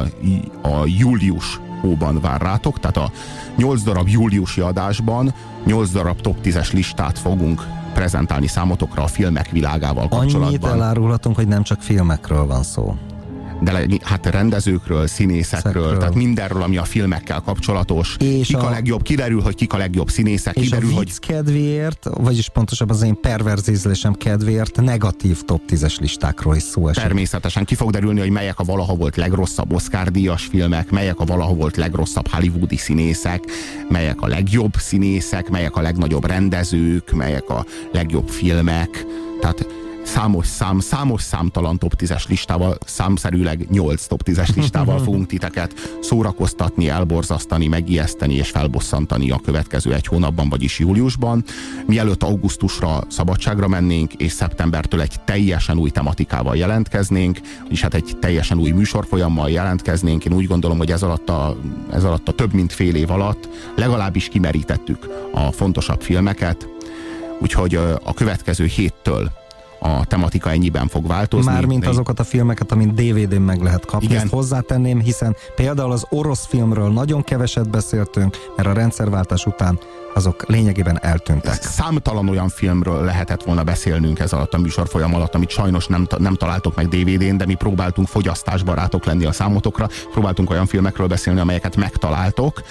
a július hóban vár rátok, tehát a 8 darab júliusi adásban 8 darab top 10-es listát fogunk prezentálni számotokra a filmek világával kapcsolatban. Annyit elárulhatunk, hogy nem csak filmekről van szó de hát rendezőkről, színészekről, Szekről. tehát mindenről, ami a filmekkel kapcsolatos. És kik a, a legjobb, kiderül, hogy kik a legjobb színészek, és kiderül, a hogy... kedvéért, vagyis pontosabban az én perverz ízlésem kedvéért negatív top 10-es listákról is szó esik. Természetesen ki fog derülni, hogy melyek a valaha volt legrosszabb Oscar-díjas filmek, melyek a valaha volt legrosszabb hollywoodi színészek, melyek a legjobb színészek, melyek a legnagyobb rendezők, melyek a legjobb filmek. Tehát számos szám, számos számtalan top 10-es listával, számszerűleg 8 top 10-es listával fogunk titeket szórakoztatni, elborzasztani, megijeszteni és felbosszantani a következő egy hónapban, vagyis júliusban. Mielőtt augusztusra szabadságra mennénk, és szeptembertől egy teljesen új tematikával jelentkeznénk, és hát egy teljesen új műsorfolyammal jelentkeznénk. Én úgy gondolom, hogy ez alatt a, ez alatt a több mint fél év alatt legalábbis kimerítettük a fontosabb filmeket, úgyhogy a következő héttől a tematika ennyiben fog változni. Mármint azokat a filmeket, amit DVD-n meg lehet kapni. Igen. Ezt hozzátenném, hiszen például az orosz filmről nagyon keveset beszéltünk, mert a rendszerváltás után azok lényegében eltűntek. Számtalan olyan filmről lehetett volna beszélnünk ez alatt a műsorfolyam alatt, amit sajnos nem, nem találtok meg DVD-n, de mi próbáltunk fogyasztásbarátok lenni a számotokra, próbáltunk olyan filmekről beszélni, amelyeket megtaláltok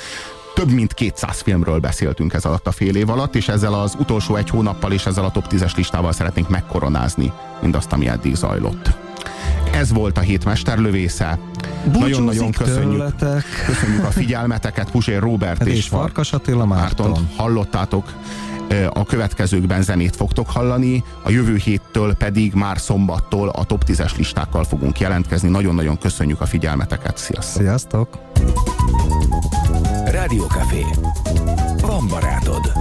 több mint 200 filmről beszéltünk ez alatt a fél év alatt, és ezzel az utolsó egy hónappal és ezzel a top 10-es listával szeretnénk megkoronázni mindazt, ami eddig zajlott. Ez volt a hét mesterlövésze. Nagyon-nagyon köszönjük, tőletek. köszönjük a figyelmeteket, Puzsér Robert hát és, és Farkas Attila Márton. Hallottátok, a következőkben zenét fogtok hallani, a jövő héttől pedig már szombattól a top 10-es listákkal fogunk jelentkezni. Nagyon-nagyon köszönjük a figyelmeteket. Sziasztok! Sziasztok! Rádiókafé. Van barátod.